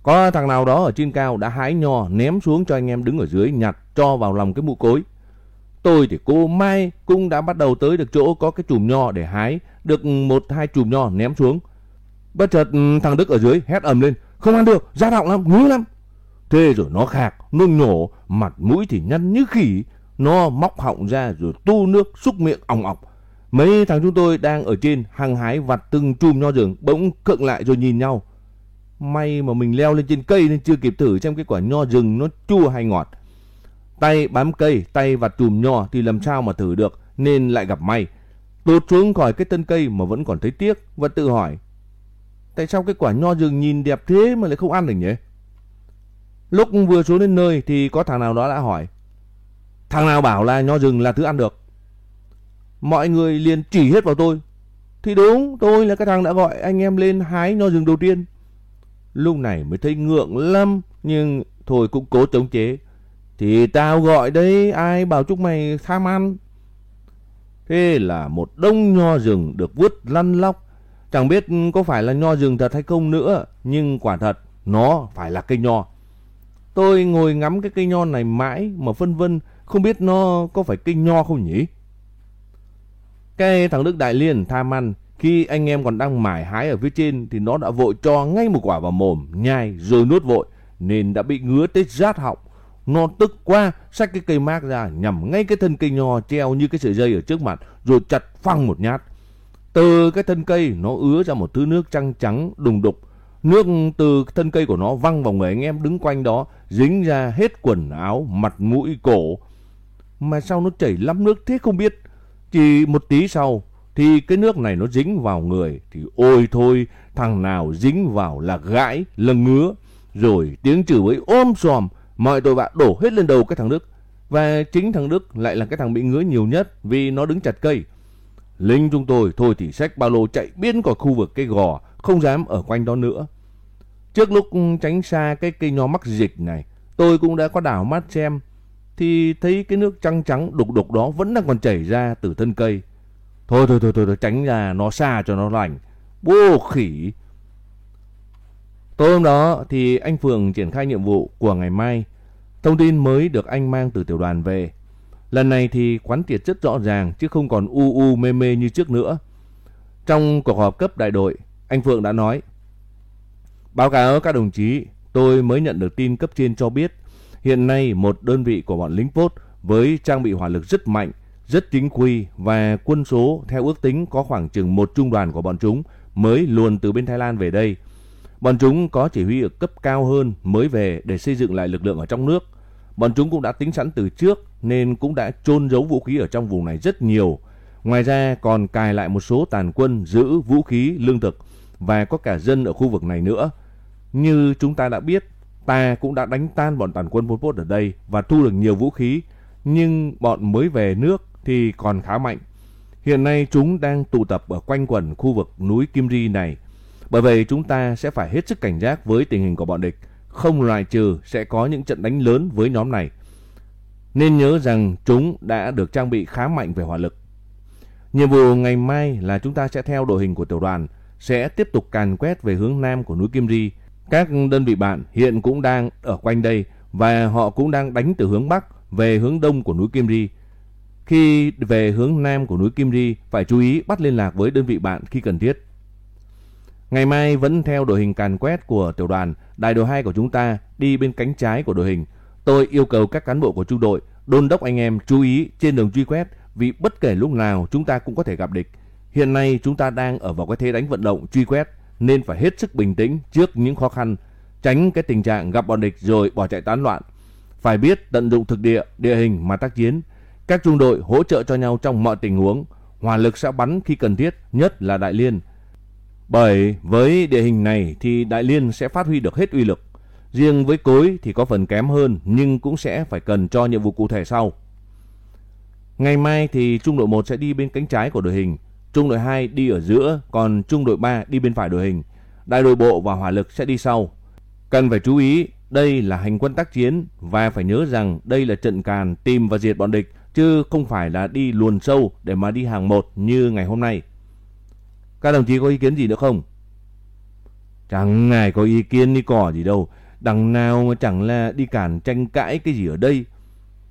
Có thằng nào đó ở trên cao đã hái nho ném xuống cho anh em đứng ở dưới nhặt cho vào lòng cái mũ cối. Tôi thì cô Mai cũng đã bắt đầu tới được chỗ có cái chùm nho để hái, được một hai chùm nho ném xuống. Bất chợt ừ, thằng Đức ở dưới hét ầm lên, không ăn được, da đọng lắm, ngứa lắm. Thế rồi nó khạc, nó nhổ, mặt mũi thì nhăn như khỉ, nó móc họng ra rồi tu nước xúc miệng òng ọc. Mấy thằng chúng tôi đang ở trên hăng hái vặt từng chùm nho rừng bỗng cận lại rồi nhìn nhau. May mà mình leo lên trên cây nên chưa kịp thử xem cái quả nho rừng nó chua hay ngọt. Tay bám cây, tay vặt chùm nho thì làm sao mà thử được nên lại gặp may. Tụt xuống khỏi cái thân cây mà vẫn còn thấy tiếc và tự hỏi. Tại sao cái quả nho rừng nhìn đẹp thế mà lại không ăn được nhỉ? Lúc vừa xuống đến nơi thì có thằng nào đó đã hỏi. Thằng nào bảo là nho rừng là thứ ăn được? Mọi người liền chỉ hết vào tôi. Thì đúng, tôi là cái thằng đã gọi anh em lên hái nho rừng đầu tiên. Lúc này mới thấy ngượng lắm, nhưng thôi cũng cố chống chế. Thì tao gọi đấy, ai bảo chúng mày tham ăn. Thế là một đông nho rừng được vứt lăn lóc. Chẳng biết có phải là nho rừng thật hay không nữa, nhưng quả thật nó phải là cây nho. Tôi ngồi ngắm cái cây nho này mãi mà phân vân không biết nó có phải cây nho không nhỉ? Cái thằng Đức Đại Liên tham ăn, khi anh em còn đang mải hái ở phía trên thì nó đã vội cho ngay một quả vào mồm, nhai rồi nuốt vội, nên đã bị ngứa tới rát họng. Nó tức quá, xách cái cây mác ra nhằm ngay cái thân cây nho treo như cái sợi dây ở trước mặt, rồi chặt phăng một nhát. Từ cái thân cây nó ứa ra một thứ nước trắng trắng đùng đục. Nước từ thân cây của nó văng vào người anh em đứng quanh đó, dính ra hết quần áo, mặt mũi, cổ. Mà sao nó chảy lắm nước thế không biết. Chỉ một tí sau, thì cái nước này nó dính vào người, thì ôi thôi, thằng nào dính vào là gãi, là ngứa. Rồi tiếng chửi với ôm xòm mọi tội vạ đổ hết lên đầu cái thằng Đức. Và chính thằng Đức lại là cái thằng bị ngứa nhiều nhất vì nó đứng chặt cây. Lính chúng tôi thôi thì xách ba lô chạy biến khỏi khu vực cây gò, không dám ở quanh đó nữa. Trước lúc tránh xa cái cây nho mắc dịch này, tôi cũng đã có đảo mắt xem thì thấy cái nước trắng trắng đục đục đó vẫn đang còn chảy ra từ thân cây. Thôi thôi thôi thôi, thôi tránh ra nó xa cho nó lành. Bố khỉ. Tối hôm đó thì anh Phường triển khai nhiệm vụ của ngày mai. Thông tin mới được anh mang từ tiểu đoàn về. Lần này thì quán triệt rất rõ ràng chứ không còn u u mê mê như trước nữa. Trong cuộc họp cấp đại đội, anh Phượng đã nói Báo cáo các đồng chí, tôi mới nhận được tin cấp trên cho biết Hiện nay một đơn vị của bọn lính Pốt với trang bị hỏa lực rất mạnh, rất chính quy và quân số theo ước tính có khoảng chừng một trung đoàn của bọn chúng mới luồn từ bên Thái Lan về đây. Bọn chúng có chỉ huy ở cấp cao hơn mới về để xây dựng lại lực lượng ở trong nước. Bọn chúng cũng đã tính sẵn từ trước nên cũng đã chôn giấu vũ khí ở trong vùng này rất nhiều. Ngoài ra còn cài lại một số tàn quân giữ vũ khí, lương thực và có cả dân ở khu vực này nữa. Như chúng ta đã biết, ta cũng đã đánh tan bọn tàn quân Pol Pot ở đây và thu được nhiều vũ khí, nhưng bọn mới về nước thì còn khá mạnh. Hiện nay chúng đang tụ tập ở quanh quẩn khu vực núi Kim Ri này. Bởi vậy chúng ta sẽ phải hết sức cảnh giác với tình hình của bọn địch, không loại trừ sẽ có những trận đánh lớn với nhóm này. Nên nhớ rằng chúng đã được trang bị khá mạnh về hỏa lực. Nhiệm vụ ngày mai là chúng ta sẽ theo đội hình của tiểu đoàn, sẽ tiếp tục càn quét về hướng nam của núi Kim Ri. Các đơn vị bạn hiện cũng đang ở quanh đây và họ cũng đang đánh từ hướng bắc về hướng đông của núi Kim Ri. Khi về hướng nam của núi Kim Ri, phải chú ý bắt liên lạc với đơn vị bạn khi cần thiết. Ngày mai vẫn theo đội hình càn quét của tiểu đoàn, đại đội 2 của chúng ta đi bên cánh trái của đội hình. Tôi yêu cầu các cán bộ của trung đội đôn đốc anh em chú ý trên đường truy quét vì bất kể lúc nào chúng ta cũng có thể gặp địch. Hiện nay chúng ta đang ở vào cái thế đánh vận động truy quét nên phải hết sức bình tĩnh trước những khó khăn, tránh cái tình trạng gặp bọn địch rồi bỏ chạy tán loạn. Phải biết tận dụng thực địa, địa hình mà tác chiến. Các trung đội hỗ trợ cho nhau trong mọi tình huống. Hỏa lực sẽ bắn khi cần thiết, nhất là Đại Liên. Bởi với địa hình này thì Đại Liên sẽ phát huy được hết uy lực. Riêng với cối thì có phần kém hơn nhưng cũng sẽ phải cần cho nhiệm vụ cụ thể sau. Ngày mai thì trung đội 1 sẽ đi bên cánh trái của đội hình, trung đội 2 đi ở giữa, còn trung đội 3 đi bên phải đội hình. Đại đội bộ và hỏa lực sẽ đi sau. Cần phải chú ý, đây là hành quân tác chiến và phải nhớ rằng đây là trận càn tìm và diệt bọn địch chứ không phải là đi luồn sâu để mà đi hàng một như ngày hôm nay. Các đồng chí có ý kiến gì nữa không? Chẳng ngài có ý kiến đi cỏ gì đâu. Đằng nào mà chẳng là đi cản tranh cãi cái gì ở đây.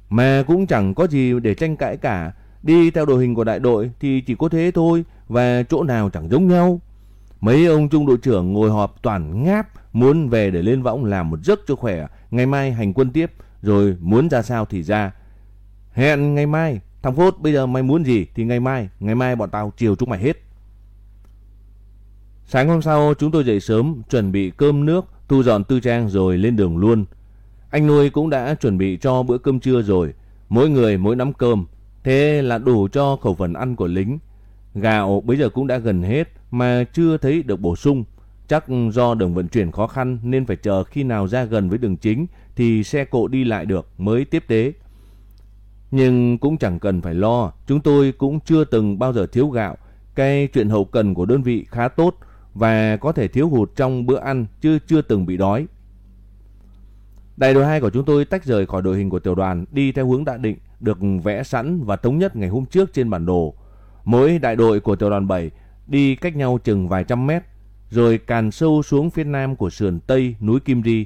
Mà cũng chẳng có gì để tranh cãi cả. Đi theo đội hình của đại đội thì chỉ có thế thôi. Và chỗ nào chẳng giống nhau. Mấy ông trung đội trưởng ngồi họp toàn ngáp. Muốn về để lên võng làm một giấc cho khỏe. Ngày mai hành quân tiếp. Rồi muốn ra sao thì ra. Hẹn ngày mai. Thằng Phốt bây giờ mày muốn gì thì ngày mai. Ngày mai bọn tao chiều chúng mày hết. Sáng hôm sau chúng tôi dậy sớm chuẩn bị cơm nước, thu dọn tư trang rồi lên đường luôn. Anh nuôi cũng đã chuẩn bị cho bữa cơm trưa rồi, mỗi người mỗi nắm cơm, thế là đủ cho khẩu phần ăn của lính. Gạo bây giờ cũng đã gần hết mà chưa thấy được bổ sung. Chắc do đường vận chuyển khó khăn nên phải chờ khi nào ra gần với đường chính thì xe cộ đi lại được mới tiếp tế. Nhưng cũng chẳng cần phải lo, chúng tôi cũng chưa từng bao giờ thiếu gạo. Cái chuyện hậu cần của đơn vị khá tốt và có thể thiếu hụt trong bữa ăn chứ chưa từng bị đói. Đại đội 2 của chúng tôi tách rời khỏi đội hình của tiểu đoàn đi theo hướng đã định được vẽ sẵn và thống nhất ngày hôm trước trên bản đồ. Mỗi đại đội của tiểu đoàn 7 đi cách nhau chừng vài trăm mét, rồi càn sâu xuống phía nam của sườn Tây núi Kim Ri,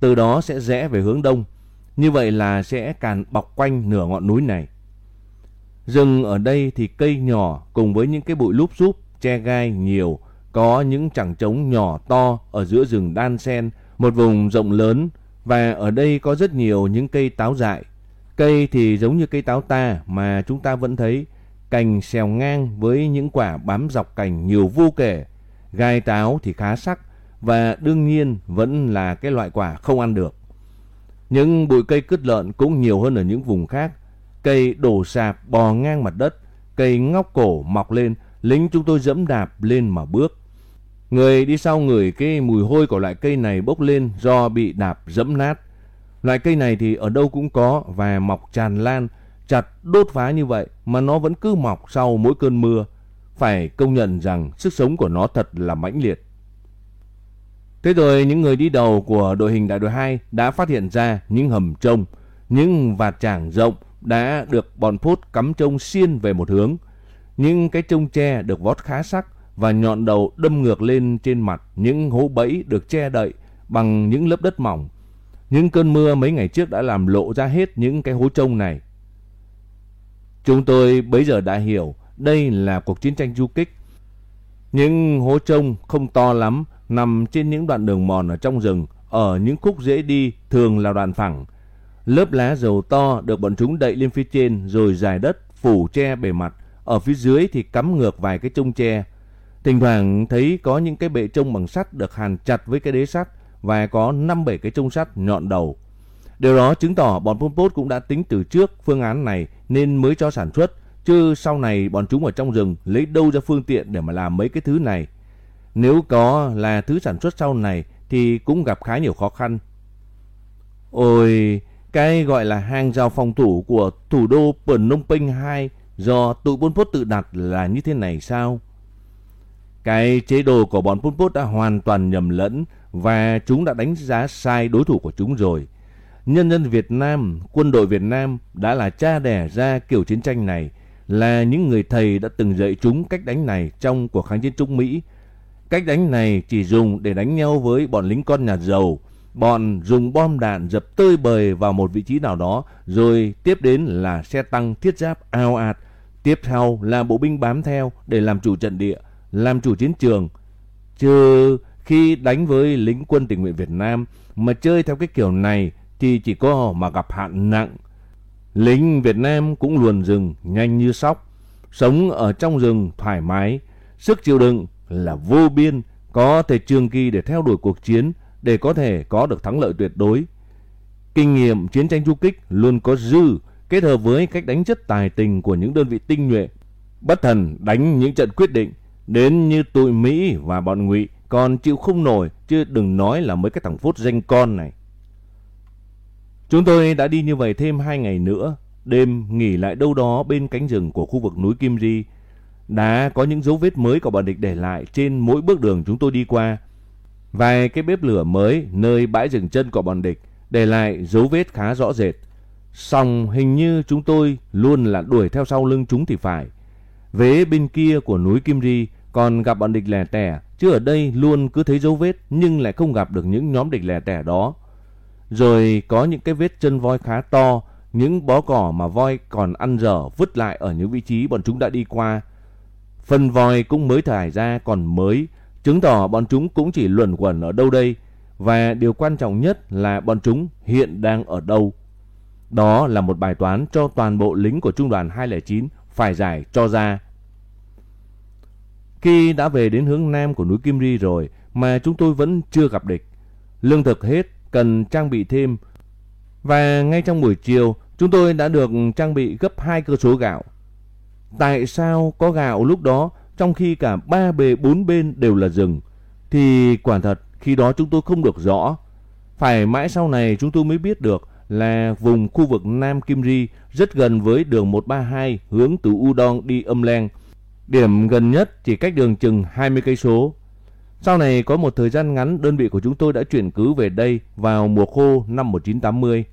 từ đó sẽ rẽ về hướng đông. Như vậy là sẽ càn bọc quanh nửa ngọn núi này. Rừng ở đây thì cây nhỏ cùng với những cái bụi lúp xúp, che gai nhiều, có những chẳng trống nhỏ to ở giữa rừng đan sen, một vùng rộng lớn và ở đây có rất nhiều những cây táo dại. Cây thì giống như cây táo ta mà chúng ta vẫn thấy, cành xèo ngang với những quả bám dọc cành nhiều vô kể. Gai táo thì khá sắc và đương nhiên vẫn là cái loại quả không ăn được. Những bụi cây cứt lợn cũng nhiều hơn ở những vùng khác. Cây đổ sạp bò ngang mặt đất, cây ngóc cổ mọc lên, lính chúng tôi dẫm đạp lên mà bước. Người đi sau người cái mùi hôi của loại cây này bốc lên do bị đạp dẫm nát. Loại cây này thì ở đâu cũng có và mọc tràn lan, chặt đốt phá như vậy mà nó vẫn cứ mọc sau mỗi cơn mưa. Phải công nhận rằng sức sống của nó thật là mãnh liệt. Thế rồi những người đi đầu của đội hình đại đội 2 đã phát hiện ra những hầm trông, những vạt tràng rộng đã được bọn phốt cắm trông xiên về một hướng. Những cái trông tre được vót khá sắc và nhọn đầu đâm ngược lên trên mặt những hố bẫy được che đậy bằng những lớp đất mỏng. Những cơn mưa mấy ngày trước đã làm lộ ra hết những cái hố trông này. Chúng tôi bây giờ đã hiểu đây là cuộc chiến tranh du kích. Những hố trông không to lắm nằm trên những đoạn đường mòn ở trong rừng, ở những khúc dễ đi thường là đoạn phẳng. Lớp lá dầu to được bọn chúng đậy lên phía trên rồi dài đất phủ che bề mặt. Ở phía dưới thì cắm ngược vài cái trông tre. Thỉnh thoảng thấy có những cái bệ trông bằng sắt được hàn chặt với cái đế sắt và có 5-7 cái trông sắt nhọn đầu. Điều đó chứng tỏ bọn Pol Pot cũng đã tính từ trước phương án này nên mới cho sản xuất, chứ sau này bọn chúng ở trong rừng lấy đâu ra phương tiện để mà làm mấy cái thứ này. Nếu có là thứ sản xuất sau này thì cũng gặp khá nhiều khó khăn. Ôi, cái gọi là hang rào phòng thủ của thủ đô Phnom Penh 2 do tụi Pol Pot tự đặt là như thế này sao? Cái chế độ của bọn Pol Pot đã hoàn toàn nhầm lẫn và chúng đã đánh giá sai đối thủ của chúng rồi. Nhân dân Việt Nam, quân đội Việt Nam đã là cha đẻ ra kiểu chiến tranh này, là những người thầy đã từng dạy chúng cách đánh này trong cuộc kháng chiến chống Mỹ. Cách đánh này chỉ dùng để đánh nhau với bọn lính con nhà giàu, bọn dùng bom đạn dập tơi bời vào một vị trí nào đó, rồi tiếp đến là xe tăng thiết giáp ao ạt, tiếp theo là bộ binh bám theo để làm chủ trận địa, làm chủ chiến trường. Chứ khi đánh với lính quân tình nguyện Việt Nam mà chơi theo cái kiểu này thì chỉ có mà gặp hạn nặng. Lính Việt Nam cũng luồn rừng nhanh như sóc, sống ở trong rừng thoải mái, sức chịu đựng là vô biên, có thể trường kỳ để theo đuổi cuộc chiến để có thể có được thắng lợi tuyệt đối. Kinh nghiệm chiến tranh du kích luôn có dư kết hợp với cách đánh chất tài tình của những đơn vị tinh nhuệ, bất thần đánh những trận quyết định đến như tụi Mỹ và bọn Ngụy còn chịu không nổi chứ đừng nói là mấy cái thằng phốt danh con này. Chúng tôi đã đi như vậy thêm hai ngày nữa, đêm nghỉ lại đâu đó bên cánh rừng của khu vực núi Kim Ri. Đã có những dấu vết mới của bọn địch để lại trên mỗi bước đường chúng tôi đi qua. Vài cái bếp lửa mới nơi bãi rừng chân của bọn địch để lại dấu vết khá rõ rệt. Xong hình như chúng tôi luôn là đuổi theo sau lưng chúng thì phải. Vế bên kia của núi Kim Ri còn gặp bọn địch lẻ tẻ, chứ ở đây luôn cứ thấy dấu vết nhưng lại không gặp được những nhóm địch lẻ tẻ đó. Rồi có những cái vết chân voi khá to, những bó cỏ mà voi còn ăn dở vứt lại ở những vị trí bọn chúng đã đi qua. Phần voi cũng mới thải ra còn mới, chứng tỏ bọn chúng cũng chỉ luẩn quẩn ở đâu đây. Và điều quan trọng nhất là bọn chúng hiện đang ở đâu. Đó là một bài toán cho toàn bộ lính của trung đoàn 209 phải giải cho ra. Khi đã về đến hướng nam của núi Kim Ri rồi mà chúng tôi vẫn chưa gặp địch. Lương thực hết, cần trang bị thêm. Và ngay trong buổi chiều, chúng tôi đã được trang bị gấp 2 cơ số gạo. Tại sao có gạo lúc đó trong khi cả ba bề bốn bên đều là rừng? Thì quả thật khi đó chúng tôi không được rõ. Phải mãi sau này chúng tôi mới biết được là vùng khu vực Nam Kim Ri rất gần với đường 132 hướng từ Udon đi Âm Leng. Điểm gần nhất chỉ cách đường chừng 20 cây số. Sau này có một thời gian ngắn đơn vị của chúng tôi đã chuyển cứ về đây vào mùa khô năm 1980.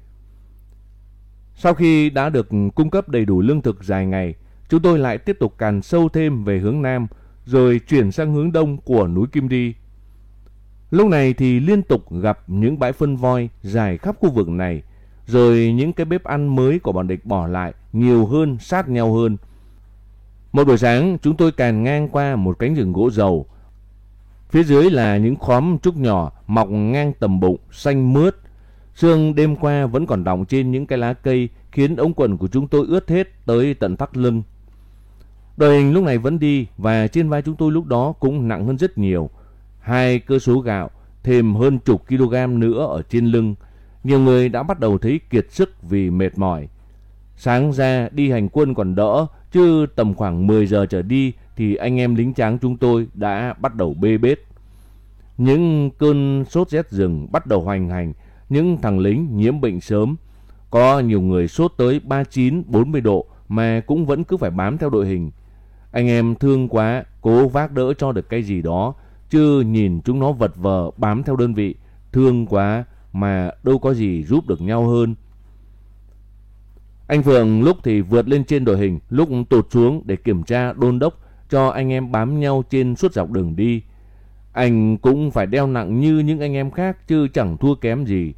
Sau khi đã được cung cấp đầy đủ lương thực dài ngày, chúng tôi lại tiếp tục càn sâu thêm về hướng Nam, rồi chuyển sang hướng Đông của núi Kim đi. Lúc này thì liên tục gặp những bãi phân voi dài khắp khu vực này, rồi những cái bếp ăn mới của bọn địch bỏ lại nhiều hơn, sát nhau hơn. Một buổi sáng chúng tôi càn ngang qua một cánh rừng gỗ dầu, Phía dưới là những khóm trúc nhỏ mọc ngang tầm bụng, xanh mướt. Sương đêm qua vẫn còn đọng trên những cái lá cây khiến ống quần của chúng tôi ướt hết tới tận thắt lưng. Đội hình lúc này vẫn đi và trên vai chúng tôi lúc đó cũng nặng hơn rất nhiều. Hai cơ số gạo, thêm hơn chục kg nữa ở trên lưng. Nhiều người đã bắt đầu thấy kiệt sức vì mệt mỏi. Sáng ra đi hành quân còn đỡ, chứ tầm khoảng 10 giờ trở đi thì anh em lính tráng chúng tôi đã bắt đầu bê bết. Những cơn sốt rét rừng bắt đầu hoành hành, những thằng lính nhiễm bệnh sớm. Có nhiều người sốt tới 39-40 độ mà cũng vẫn cứ phải bám theo đội hình. Anh em thương quá, cố vác đỡ cho được cái gì đó, chứ nhìn chúng nó vật vờ bám theo đơn vị, thương quá mà đâu có gì giúp được nhau hơn. Anh Phượng lúc thì vượt lên trên đội hình, lúc tụt xuống để kiểm tra đôn đốc cho anh em bám nhau trên suốt dọc đường đi. Anh cũng phải đeo nặng như những anh em khác chứ chẳng thua kém gì.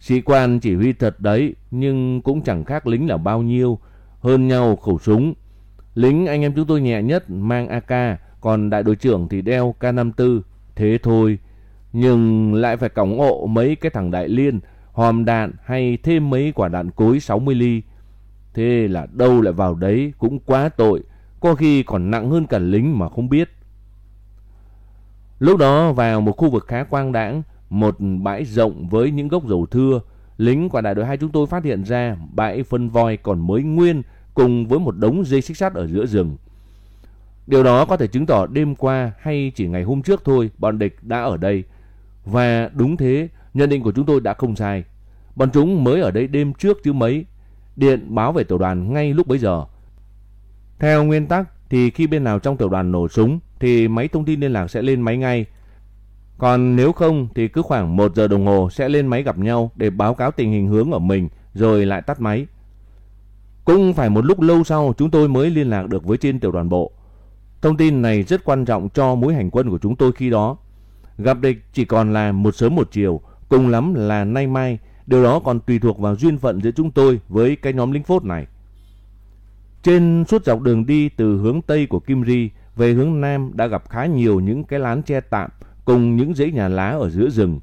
Sĩ quan chỉ huy thật đấy nhưng cũng chẳng khác lính là bao nhiêu, hơn nhau khẩu súng. Lính anh em chúng tôi nhẹ nhất mang AK, còn đại đội trưởng thì đeo K54, thế thôi. Nhưng lại phải cổng ộ mấy cái thằng đại liên hòm đạn hay thêm mấy quả đạn cối 60 ly. Thế là đâu lại vào đấy cũng quá tội, có khi còn nặng hơn cả lính mà không biết. Lúc đó vào một khu vực khá quang đãng, một bãi rộng với những gốc dầu thưa, lính của đại đội hai chúng tôi phát hiện ra bãi phân voi còn mới nguyên cùng với một đống dây xích sắt ở giữa rừng. Điều đó có thể chứng tỏ đêm qua hay chỉ ngày hôm trước thôi bọn địch đã ở đây. Và đúng thế, nhận định của chúng tôi đã không sai. Bọn chúng mới ở đây đêm trước chứ mấy. Điện báo về tiểu đoàn ngay lúc bấy giờ. Theo nguyên tắc thì khi bên nào trong tiểu đoàn nổ súng thì máy thông tin liên lạc sẽ lên máy ngay. Còn nếu không thì cứ khoảng 1 giờ đồng hồ sẽ lên máy gặp nhau để báo cáo tình hình hướng ở mình rồi lại tắt máy. Cũng phải một lúc lâu sau chúng tôi mới liên lạc được với trên tiểu đoàn bộ. Thông tin này rất quan trọng cho mối hành quân của chúng tôi khi đó. Gặp địch chỉ còn là một sớm một chiều, cùng lắm là nay mai. Điều đó còn tùy thuộc vào duyên phận giữa chúng tôi với cái nhóm lính phốt này. Trên suốt dọc đường đi từ hướng Tây của Kim Ri về hướng Nam đã gặp khá nhiều những cái lán che tạm cùng những dãy nhà lá ở giữa rừng.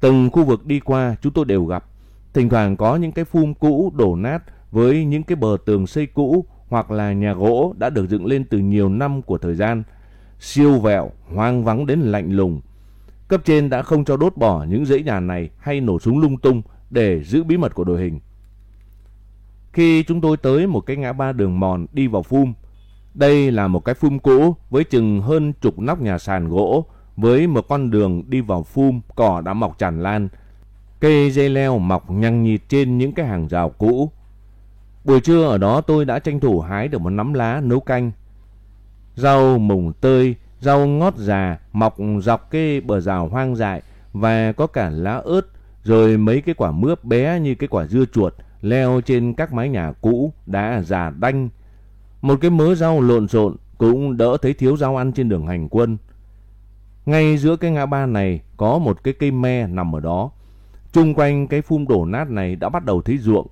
Từng khu vực đi qua chúng tôi đều gặp. Thỉnh thoảng có những cái phum cũ đổ nát với những cái bờ tường xây cũ hoặc là nhà gỗ đã được dựng lên từ nhiều năm của thời gian. Siêu vẹo, hoang vắng đến lạnh lùng. Cấp trên đã không cho đốt bỏ những dãy nhà này hay nổ súng lung tung để giữ bí mật của đội hình. Khi chúng tôi tới một cái ngã ba đường mòn đi vào phum, đây là một cái phum cũ với chừng hơn chục nóc nhà sàn gỗ với một con đường đi vào phum cỏ đã mọc tràn lan. Cây dây leo mọc nhăng nhịt trên những cái hàng rào cũ. Buổi trưa ở đó tôi đã tranh thủ hái được một nắm lá nấu canh. Rau mùng tơi, rau ngót già mọc dọc cái bờ rào hoang dại và có cả lá ớt rồi mấy cái quả mướp bé như cái quả dưa chuột leo trên các mái nhà cũ đã già đanh. Một cái mớ rau lộn xộn cũng đỡ thấy thiếu rau ăn trên đường hành quân. Ngay giữa cái ngã ba này có một cái cây me nằm ở đó. Trung quanh cái phum đổ nát này đã bắt đầu thấy ruộng.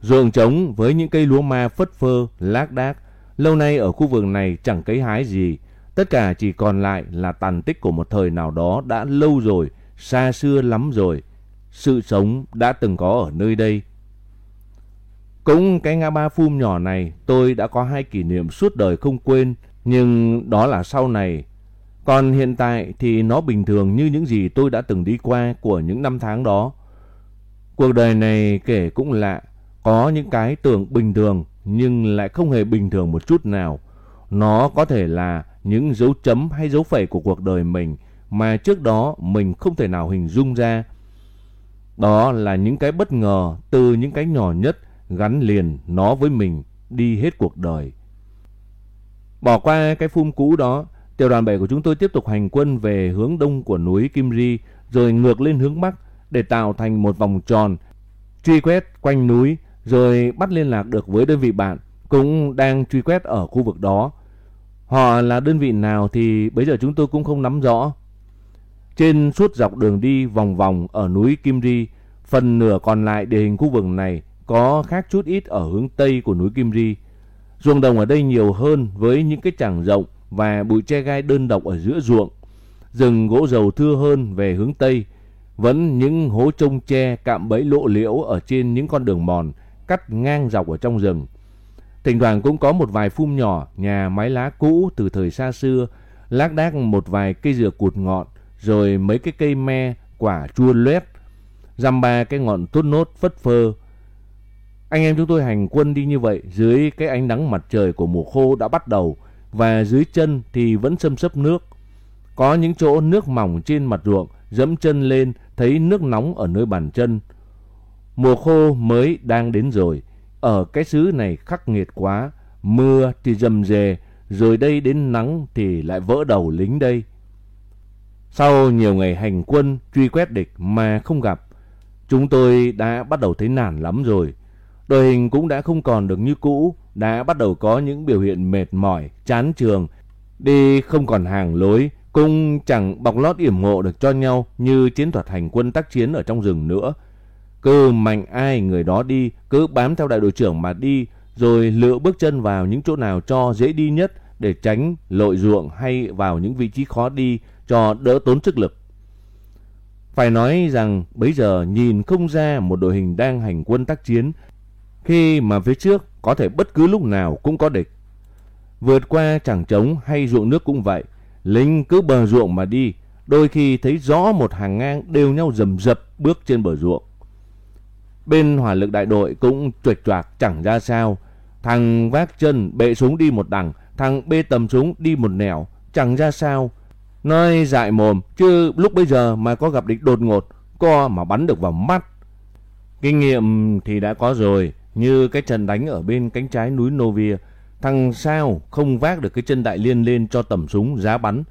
Ruộng trống với những cây lúa ma phất phơ, lác đác. Lâu nay ở khu vực này chẳng cấy hái gì. Tất cả chỉ còn lại là tàn tích của một thời nào đó đã lâu rồi, xa xưa lắm rồi. Sự sống đã từng có ở nơi đây. Cũng cái ngã ba phum nhỏ này tôi đã có hai kỷ niệm suốt đời không quên. Nhưng đó là sau này còn hiện tại thì nó bình thường như những gì tôi đã từng đi qua của những năm tháng đó. Cuộc đời này kể cũng lạ, có những cái tưởng bình thường nhưng lại không hề bình thường một chút nào. Nó có thể là những dấu chấm hay dấu phẩy của cuộc đời mình mà trước đó mình không thể nào hình dung ra. Đó là những cái bất ngờ từ những cái nhỏ nhất gắn liền nó với mình đi hết cuộc đời. Bỏ qua cái phum cũ đó, Tiểu đoàn 7 của chúng tôi tiếp tục hành quân về hướng đông của núi Kim Ri rồi ngược lên hướng bắc để tạo thành một vòng tròn truy quét quanh núi rồi bắt liên lạc được với đơn vị bạn cũng đang truy quét ở khu vực đó. Họ là đơn vị nào thì bây giờ chúng tôi cũng không nắm rõ. Trên suốt dọc đường đi vòng vòng ở núi Kim Ri, phần nửa còn lại địa hình khu vực này có khác chút ít ở hướng tây của núi Kim Ri. Ruộng đồng ở đây nhiều hơn với những cái chẳng rộng và bụi tre gai đơn độc ở giữa ruộng. Rừng gỗ dầu thưa hơn về hướng Tây, vẫn những hố trông tre cạm bẫy lộ liễu ở trên những con đường mòn cắt ngang dọc ở trong rừng. Thỉnh thoảng cũng có một vài phum nhỏ, nhà mái lá cũ từ thời xa xưa, lác đác một vài cây dừa cụt ngọn, rồi mấy cái cây me, quả chua loét, dăm ba cái ngọn tốt nốt phất phơ. Anh em chúng tôi hành quân đi như vậy dưới cái ánh nắng mặt trời của mùa khô đã bắt đầu, và dưới chân thì vẫn xâm sấp nước. Có những chỗ nước mỏng trên mặt ruộng, dẫm chân lên thấy nước nóng ở nơi bàn chân. Mùa khô mới đang đến rồi, ở cái xứ này khắc nghiệt quá, mưa thì dầm dề, rồi đây đến nắng thì lại vỡ đầu lính đây. Sau nhiều ngày hành quân truy quét địch mà không gặp, chúng tôi đã bắt đầu thấy nản lắm rồi. Đội hình cũng đã không còn được như cũ, đã bắt đầu có những biểu hiện mệt mỏi, chán trường, đi không còn hàng lối, cũng chẳng bọc lót yểm hộ được cho nhau như chiến thuật hành quân tác chiến ở trong rừng nữa. Cứ mạnh ai người đó đi, cứ bám theo đại đội trưởng mà đi, rồi lựa bước chân vào những chỗ nào cho dễ đi nhất để tránh lội ruộng hay vào những vị trí khó đi cho đỡ tốn sức lực. Phải nói rằng bây giờ nhìn không ra một đội hình đang hành quân tác chiến khi mà phía trước có thể bất cứ lúc nào cũng có địch. Vượt qua chẳng trống hay ruộng nước cũng vậy, lính cứ bờ ruộng mà đi, đôi khi thấy rõ một hàng ngang đều nhau rầm rập bước trên bờ ruộng. Bên hỏa lực đại đội cũng chuệch choạc chẳng ra sao, thằng vác chân bệ súng đi một đằng, thằng bê tầm súng đi một nẻo, chẳng ra sao. Nói dại mồm, chứ lúc bây giờ mà có gặp địch đột ngột, co mà bắn được vào mắt. Kinh nghiệm thì đã có rồi, như cái trận đánh ở bên cánh trái núi Novia, thằng sao không vác được cái chân đại liên lên cho tầm súng giá bắn.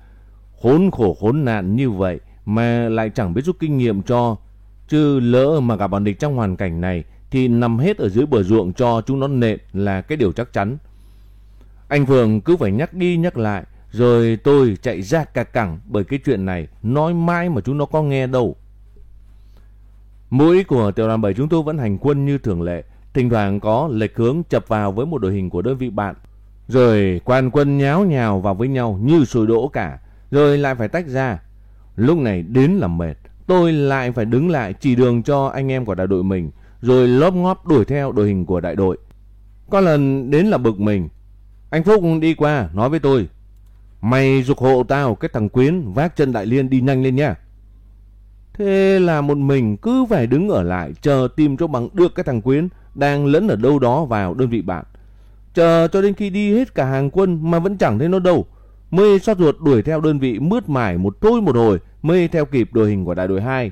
Khốn khổ khốn nạn như vậy mà lại chẳng biết rút kinh nghiệm cho. Chứ lỡ mà gặp bọn địch trong hoàn cảnh này thì nằm hết ở dưới bờ ruộng cho chúng nó nện là cái điều chắc chắn. Anh Phương cứ phải nhắc đi nhắc lại, rồi tôi chạy ra cả cẳng bởi cái chuyện này, nói mãi mà chúng nó có nghe đâu. Mũi của tiểu đoàn 7 chúng tôi vẫn hành quân như thường lệ, thỉnh thoảng có lệch hướng chập vào với một đội hình của đơn vị bạn. Rồi quan quân nháo nhào vào với nhau như sôi đỗ cả, rồi lại phải tách ra. Lúc này đến là mệt, tôi lại phải đứng lại chỉ đường cho anh em của đại đội mình, rồi lóp ngóp đuổi theo đội hình của đại đội. Có lần đến là bực mình, anh Phúc đi qua nói với tôi, mày dục hộ tao cái thằng Quyến vác chân đại liên đi nhanh lên nha. Thế là một mình cứ phải đứng ở lại chờ tìm cho bằng được cái thằng Quyến đang lẫn ở đâu đó vào đơn vị bạn. Chờ cho đến khi đi hết cả hàng quân mà vẫn chẳng thấy nó đâu. Mới xót ruột đuổi theo đơn vị mướt mải một thôi một hồi mới theo kịp đội hình của đại đội 2.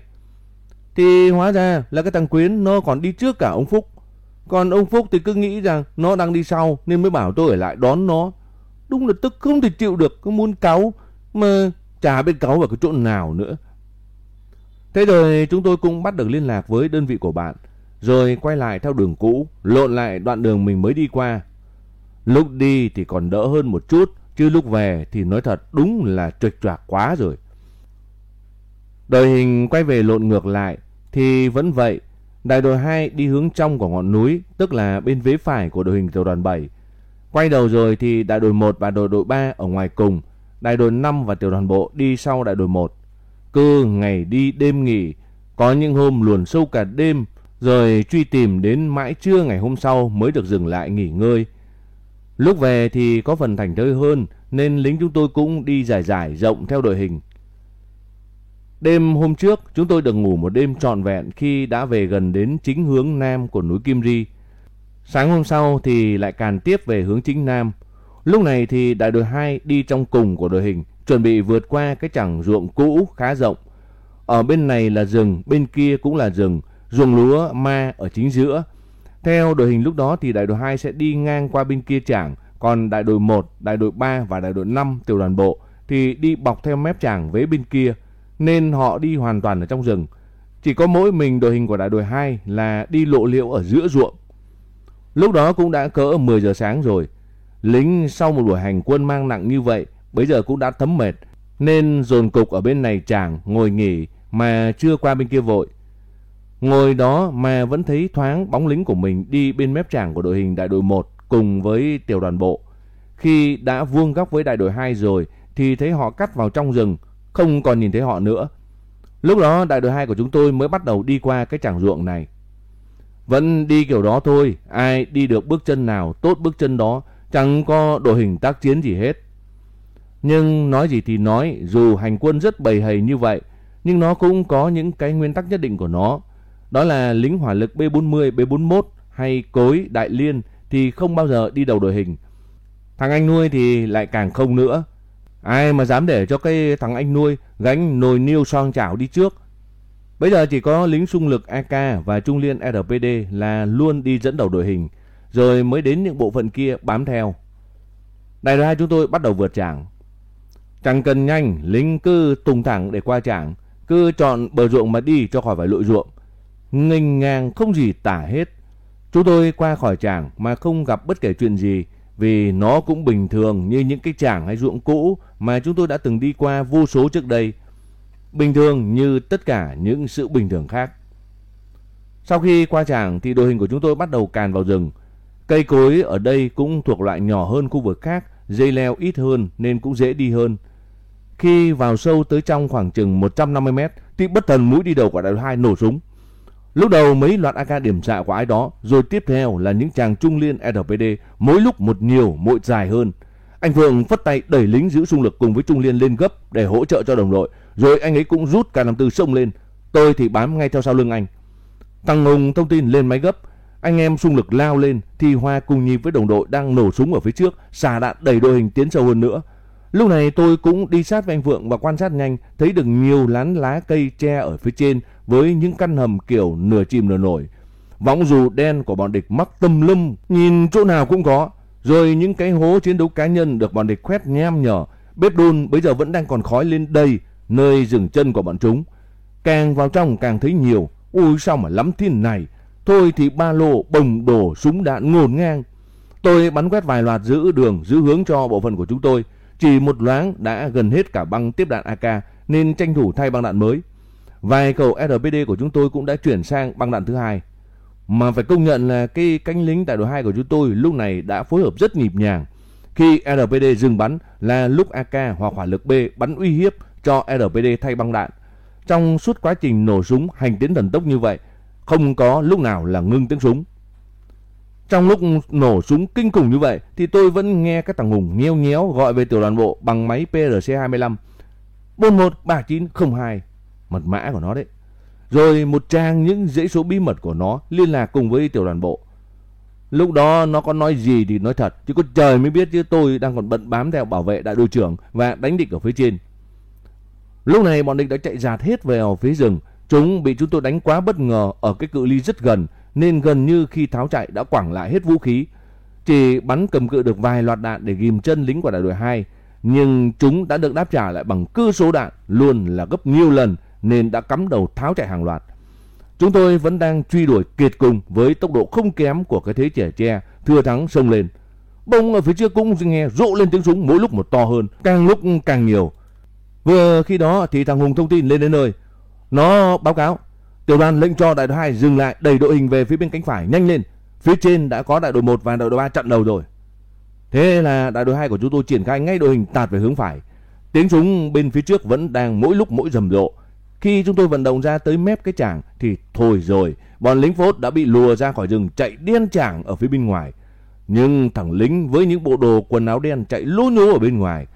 Thì hóa ra là cái thằng Quyến nó còn đi trước cả ông Phúc. Còn ông Phúc thì cứ nghĩ rằng nó đang đi sau nên mới bảo tôi ở lại đón nó. Đúng là tức không thể chịu được, cứ muốn cáu mà chả biết cáu vào cái chỗ nào nữa. Thế rồi chúng tôi cũng bắt được liên lạc với đơn vị của bạn, rồi quay lại theo đường cũ, lộn lại đoạn đường mình mới đi qua. Lúc đi thì còn đỡ hơn một chút, chứ lúc về thì nói thật đúng là trịch choạc quá rồi. Đội hình quay về lộn ngược lại thì vẫn vậy, Đại đội 2 đi hướng trong của ngọn núi, tức là bên vế phải của đội hình tiểu đoàn 7. Quay đầu rồi thì đại đội 1 và đội đội 3 ở ngoài cùng, đại đội 5 và tiểu đoàn bộ đi sau đại đội 1. Cứ ngày đi đêm nghỉ, có những hôm luồn sâu cả đêm, rồi truy tìm đến mãi trưa ngày hôm sau mới được dừng lại nghỉ ngơi. Lúc về thì có phần thành thơi hơn, nên lính chúng tôi cũng đi dài dài rộng theo đội hình. Đêm hôm trước, chúng tôi được ngủ một đêm trọn vẹn khi đã về gần đến chính hướng nam của núi Kim Ri. Sáng hôm sau thì lại càn tiếp về hướng chính nam. Lúc này thì đại đội 2 đi trong cùng của đội hình, chuẩn bị vượt qua cái chẳng ruộng cũ khá rộng. Ở bên này là rừng, bên kia cũng là rừng, ruộng lúa ma ở chính giữa. Theo đội hình lúc đó thì đại đội 2 sẽ đi ngang qua bên kia chẳng, còn đại đội 1, đại đội 3 và đại đội 5 tiểu đoàn bộ thì đi bọc theo mép chẳng với bên kia nên họ đi hoàn toàn ở trong rừng. Chỉ có mỗi mình đội hình của đại đội 2 là đi lộ liễu ở giữa ruộng. Lúc đó cũng đã cỡ 10 giờ sáng rồi. Lính sau một buổi hành quân mang nặng như vậy, bây giờ cũng đã thấm mệt, nên dồn cục ở bên này chàng ngồi nghỉ mà chưa qua bên kia vội. Ngồi đó mà vẫn thấy thoáng bóng lính của mình đi bên mép tràng của đội hình đại đội 1 cùng với tiểu đoàn bộ. Khi đã vuông góc với đại đội 2 rồi thì thấy họ cắt vào trong rừng, không còn nhìn thấy họ nữa. Lúc đó đại đội 2 của chúng tôi mới bắt đầu đi qua cái tràng ruộng này. Vẫn đi kiểu đó thôi, ai đi được bước chân nào tốt bước chân đó, chẳng có đội hình tác chiến gì hết. Nhưng nói gì thì nói, dù hành quân rất bầy hầy như vậy, nhưng nó cũng có những cái nguyên tắc nhất định của nó. Đó là lính hỏa lực B40, B41 hay cối, đại liên thì không bao giờ đi đầu đội hình. Thằng anh nuôi thì lại càng không nữa. Ai mà dám để cho cái thằng anh nuôi gánh nồi niêu son chảo đi trước. Bây giờ chỉ có lính xung lực AK và trung liên RPD là luôn đi dẫn đầu đội hình, rồi mới đến những bộ phận kia bám theo. Đại đội 2 chúng tôi bắt đầu vượt trảng. Chẳng cần nhanh, lính cứ tung thẳng để qua trảng, cứ chọn bờ ruộng mà đi cho khỏi phải lội ruộng. Nghênh ngang không gì tả hết. Chúng tôi qua khỏi trảng mà không gặp bất kể chuyện gì, vì nó cũng bình thường như những cái trảng hay ruộng cũ mà chúng tôi đã từng đi qua vô số trước đây. Bình thường như tất cả những sự bình thường khác. Sau khi qua trảng thì đội hình của chúng tôi bắt đầu càn vào rừng. Cây cối ở đây cũng thuộc loại nhỏ hơn khu vực khác, dây leo ít hơn nên cũng dễ đi hơn. Khi vào sâu tới trong khoảng chừng 150 mét thì bất thần mũi đi đầu của đại đội 2 nổ súng. Lúc đầu mấy loạt AK điểm xạ của ai đó, rồi tiếp theo là những chàng trung liên RPD, mỗi lúc một nhiều, mỗi dài hơn. Anh Phượng phất tay đẩy lính giữ xung lực cùng với trung liên lên gấp để hỗ trợ cho đồng đội, rồi anh ấy cũng rút K54 xông lên. Tôi thì bám ngay theo sau lưng anh. Thằng Hùng thông tin lên máy gấp, anh em xung lực lao lên thì Hoa cùng nhịp với đồng đội đang nổ súng ở phía trước, xả đạn đẩy đội hình tiến sâu hơn nữa. Lúc này tôi cũng đi sát với anh Vượng và quan sát nhanh, thấy được nhiều lán lá cây tre ở phía trên với những căn hầm kiểu nửa chìm nửa nổi. Võng dù đen của bọn địch mắc tâm lâm, nhìn chỗ nào cũng có. Rồi những cái hố chiến đấu cá nhân được bọn địch khoét nham nhở. Bếp đun bây giờ vẫn đang còn khói lên đây nơi dừng chân của bọn chúng. Càng vào trong càng thấy nhiều. Ui sao mà lắm thiên này. Thôi thì ba lô bồng đổ súng đạn ngổn ngang. Tôi bắn quét vài loạt giữ đường, giữ hướng cho bộ phận của chúng tôi. Chỉ một loáng đã gần hết cả băng tiếp đạn AK nên tranh thủ thay băng đạn mới. Vài cầu RPD của chúng tôi cũng đã chuyển sang băng đạn thứ hai. Mà phải công nhận là cái cánh lính tại đội 2 của chúng tôi lúc này đã phối hợp rất nhịp nhàng. Khi RPD dừng bắn là lúc AK hoặc hỏa lực B bắn uy hiếp cho RPD thay băng đạn. Trong suốt quá trình nổ súng hành tiến thần tốc như vậy, không có lúc nào là ngưng tiếng súng. Trong lúc nổ súng kinh khủng như vậy thì tôi vẫn nghe các thằng Hùng nheo nhéo gọi về tiểu đoàn bộ bằng máy PRC-25 413902 mật mã của nó đấy. Rồi một trang những dãy số bí mật của nó liên lạc cùng với tiểu đoàn bộ. Lúc đó nó có nói gì thì nói thật, chứ có trời mới biết chứ tôi đang còn bận bám theo bảo vệ đại đội trưởng và đánh địch ở phía trên. Lúc này bọn địch đã chạy dạt hết về phía rừng, chúng bị chúng tôi đánh quá bất ngờ ở cái cự ly rất gần nên gần như khi tháo chạy đã quẳng lại hết vũ khí. Chỉ bắn cầm cự được vài loạt đạn để ghim chân lính của đại đội 2, nhưng chúng đã được đáp trả lại bằng cư số đạn luôn là gấp nhiều lần nên đã cắm đầu tháo chạy hàng loạt. Chúng tôi vẫn đang truy đuổi kiệt cùng với tốc độ không kém của cái thế trẻ tre, thưa thắng sông lên. Bông ở phía trước cũng nghe rộ lên tiếng súng mỗi lúc một to hơn, càng lúc càng nhiều. Vừa khi đó thì thằng Hùng thông tin lên đến nơi. Nó báo cáo, tiểu đoàn lệnh cho đại đội 2 dừng lại đẩy đội hình về phía bên cánh phải nhanh lên. Phía trên đã có đại đội 1 và đại đội 3 chặn đầu rồi. Thế là đại đội 2 của chúng tôi triển khai ngay đội hình tạt về hướng phải. Tiếng súng bên phía trước vẫn đang mỗi lúc mỗi rầm rộ. Khi chúng tôi vận động ra tới mép cái chảng thì thôi rồi, bọn lính phốt đã bị lùa ra khỏi rừng chạy điên chảng ở phía bên ngoài. Nhưng thằng lính với những bộ đồ quần áo đen chạy lú nhú ở bên ngoài.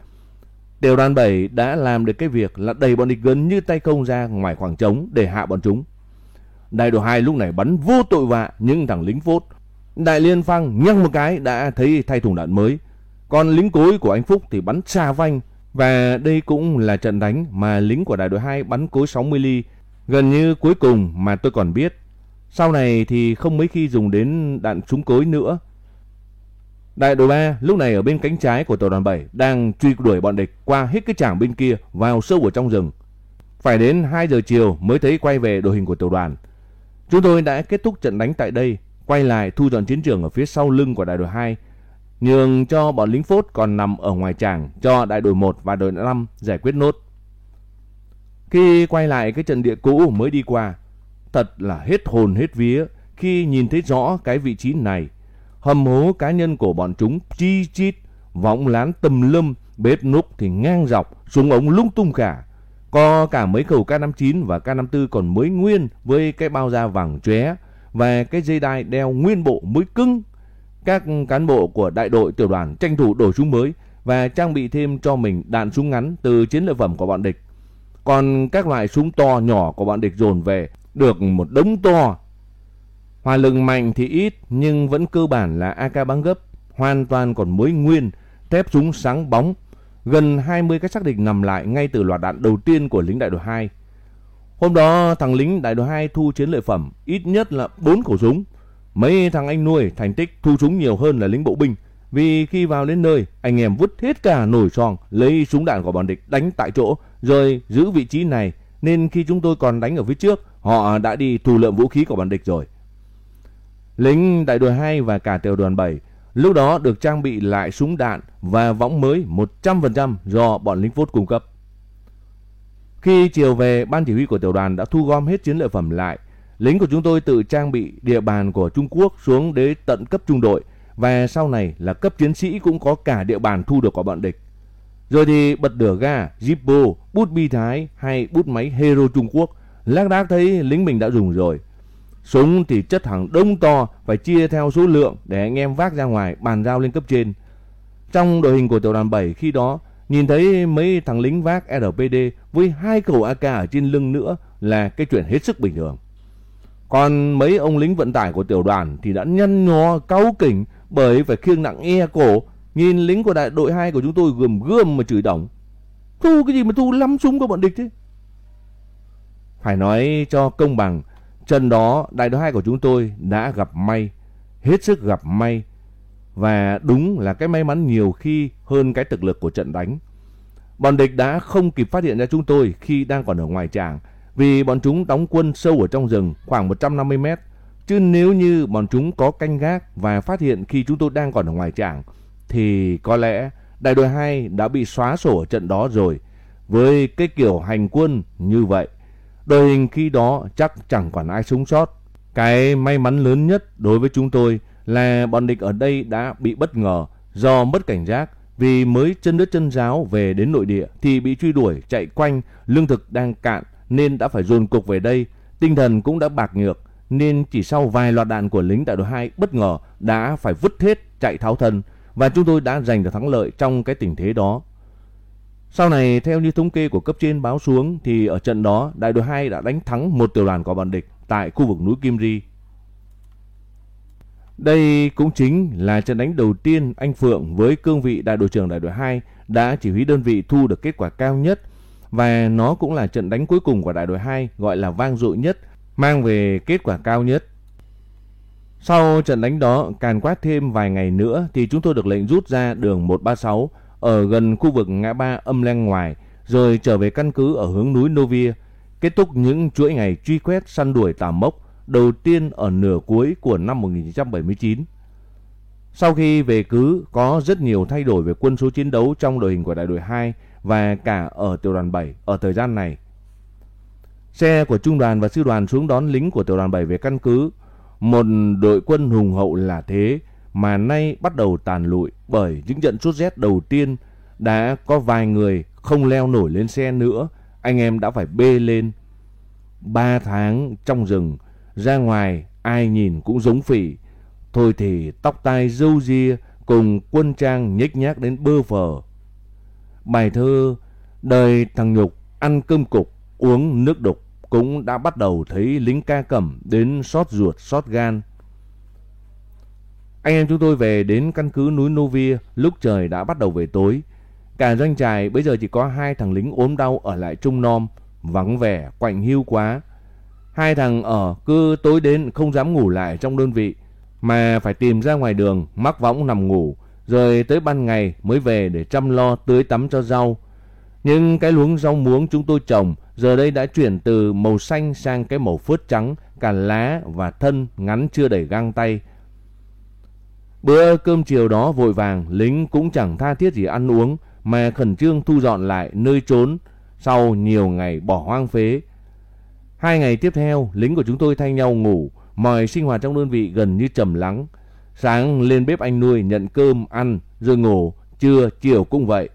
Tiểu đoàn 7 đã làm được cái việc là đẩy bọn địch gần như tay không ra ngoài khoảng trống để hạ bọn chúng. Đại đội 2 lúc này bắn vô tội vạ nhưng thằng lính phốt. Đại liên phăng nhăng một cái đã thấy thay thùng đạn mới. Còn lính cối của anh Phúc thì bắn xa vanh và đây cũng là trận đánh mà lính của đại đội 2 bắn cối 60 ly, gần như cuối cùng mà tôi còn biết. Sau này thì không mấy khi dùng đến đạn trúng cối nữa. Đại đội 3 lúc này ở bên cánh trái của tổ đoàn 7 đang truy đuổi bọn địch qua hết cái trảng bên kia vào sâu ở trong rừng. Phải đến 2 giờ chiều mới thấy quay về đội hình của tiểu đoàn. Chúng tôi đã kết thúc trận đánh tại đây, quay lại thu dọn chiến trường ở phía sau lưng của đại đội 2 nhường cho bọn lính phốt còn nằm ở ngoài tràng cho đại đội 1 và đội 5 giải quyết nốt. Khi quay lại cái trận địa cũ mới đi qua, thật là hết hồn hết vía khi nhìn thấy rõ cái vị trí này. Hầm hố cá nhân của bọn chúng chi chít, võng lán tầm lâm, bếp núc thì ngang dọc, súng ống lung tung cả. Có cả mấy khẩu K59 và K54 còn mới nguyên với cái bao da vàng chóe và cái dây đai đeo nguyên bộ mới cứng các cán bộ của đại đội tiểu đoàn tranh thủ đổi súng mới và trang bị thêm cho mình đạn súng ngắn từ chiến lợi phẩm của bọn địch. Còn các loại súng to nhỏ của bọn địch dồn về được một đống to. Hòa lực mạnh thì ít nhưng vẫn cơ bản là AK bắn gấp, hoàn toàn còn mới nguyên, thép súng sáng bóng. Gần 20 cái xác địch nằm lại ngay từ loạt đạn đầu tiên của lính đại đội 2. Hôm đó thằng lính đại đội 2 thu chiến lợi phẩm ít nhất là 4 khẩu súng. Mấy thằng anh nuôi thành tích thu súng nhiều hơn là lính bộ binh. Vì khi vào đến nơi, anh em vứt hết cả nồi son, lấy súng đạn của bọn địch đánh tại chỗ, rồi giữ vị trí này. Nên khi chúng tôi còn đánh ở phía trước, họ đã đi thu lượm vũ khí của bọn địch rồi. Lính đại đội 2 và cả tiểu đoàn 7 lúc đó được trang bị lại súng đạn và võng mới 100% do bọn lính phốt cung cấp. Khi chiều về, ban chỉ huy của tiểu đoàn đã thu gom hết chiến lợi phẩm lại Lính của chúng tôi tự trang bị địa bàn của Trung Quốc xuống đến tận cấp trung đội và sau này là cấp chiến sĩ cũng có cả địa bàn thu được của bọn địch. Rồi thì bật lửa ga, Zippo, bút bi thái hay bút máy Hero Trung Quốc. Lác đác thấy lính mình đã dùng rồi. Súng thì chất hàng đông to, phải chia theo số lượng để anh em vác ra ngoài bàn giao lên cấp trên. Trong đội hình của tiểu đoàn 7 khi đó, nhìn thấy mấy thằng lính vác RPD với hai khẩu AK ở trên lưng nữa là cái chuyện hết sức bình thường. Còn mấy ông lính vận tải của tiểu đoàn thì đã nhăn nhó, cáu kỉnh bởi phải khiêng nặng e cổ. Nhìn lính của đại đội 2 của chúng tôi gườm gươm mà chửi đồng. Thu cái gì mà thu lắm súng của bọn địch thế? Phải nói cho công bằng, trận đó đại đội 2 của chúng tôi đã gặp may, hết sức gặp may. Và đúng là cái may mắn nhiều khi hơn cái thực lực của trận đánh. Bọn địch đã không kịp phát hiện ra chúng tôi khi đang còn ở ngoài tràng vì bọn chúng đóng quân sâu ở trong rừng khoảng 150 mét. Chứ nếu như bọn chúng có canh gác và phát hiện khi chúng tôi đang còn ở ngoài tràng thì có lẽ đại đội 2 đã bị xóa sổ ở trận đó rồi. Với cái kiểu hành quân như vậy, đội hình khi đó chắc chẳng còn ai sống sót. Cái may mắn lớn nhất đối với chúng tôi là bọn địch ở đây đã bị bất ngờ do mất cảnh giác vì mới chân đất chân giáo về đến nội địa thì bị truy đuổi chạy quanh, lương thực đang cạn nên đã phải dồn cục về đây, tinh thần cũng đã bạc nhược nên chỉ sau vài loạt đạn của lính đại đội 2 bất ngờ đã phải vứt hết chạy tháo thân và chúng tôi đã giành được thắng lợi trong cái tình thế đó. Sau này theo như thống kê của cấp trên báo xuống thì ở trận đó đại đội 2 đã đánh thắng một tiểu đoàn của bọn địch tại khu vực núi Kim Ri. Đây cũng chính là trận đánh đầu tiên anh Phượng với cương vị đại đội trưởng đại đội 2 đã chỉ huy đơn vị thu được kết quả cao nhất và nó cũng là trận đánh cuối cùng của đại đội 2 gọi là vang dội nhất, mang về kết quả cao nhất. Sau trận đánh đó, càn quát thêm vài ngày nữa thì chúng tôi được lệnh rút ra đường 136 ở gần khu vực ngã ba âm len ngoài, rồi trở về căn cứ ở hướng núi Novia, kết thúc những chuỗi ngày truy quét săn đuổi tà mốc đầu tiên ở nửa cuối của năm 1979. Sau khi về cứ, có rất nhiều thay đổi về quân số chiến đấu trong đội hình của đại đội 2 và cả ở tiểu đoàn 7 ở thời gian này. Xe của trung đoàn và sư đoàn xuống đón lính của tiểu đoàn 7 về căn cứ. Một đội quân hùng hậu là thế mà nay bắt đầu tàn lụi bởi những trận sốt rét đầu tiên đã có vài người không leo nổi lên xe nữa. Anh em đã phải bê lên. Ba tháng trong rừng, ra ngoài ai nhìn cũng giống phỉ. Thôi thì tóc tai râu ria cùng quân trang nhếch nhác đến bơ phờ. Bài thơ Đời thằng Nhục ăn cơm cục, uống nước đục cũng đã bắt đầu thấy lính ca cẩm đến sót ruột, sót gan. Anh em chúng tôi về đến căn cứ núi Novia lúc trời đã bắt đầu về tối. Cả doanh trại bây giờ chỉ có hai thằng lính ốm đau ở lại Trung Nom, vắng vẻ, quạnh hiu quá. Hai thằng ở cứ tối đến không dám ngủ lại trong đơn vị, mà phải tìm ra ngoài đường mắc võng nằm ngủ, rồi tới ban ngày mới về để chăm lo tưới tắm cho rau. Nhưng cái luống rau muống chúng tôi trồng giờ đây đã chuyển từ màu xanh sang cái màu phớt trắng, cả lá và thân ngắn chưa đầy găng tay. Bữa cơm chiều đó vội vàng, lính cũng chẳng tha thiết gì ăn uống, mà khẩn trương thu dọn lại nơi trốn sau nhiều ngày bỏ hoang phế. Hai ngày tiếp theo, lính của chúng tôi thay nhau ngủ, mọi sinh hoạt trong đơn vị gần như trầm lắng. Sáng lên bếp anh nuôi nhận cơm ăn rồi ngủ, trưa chiều cũng vậy.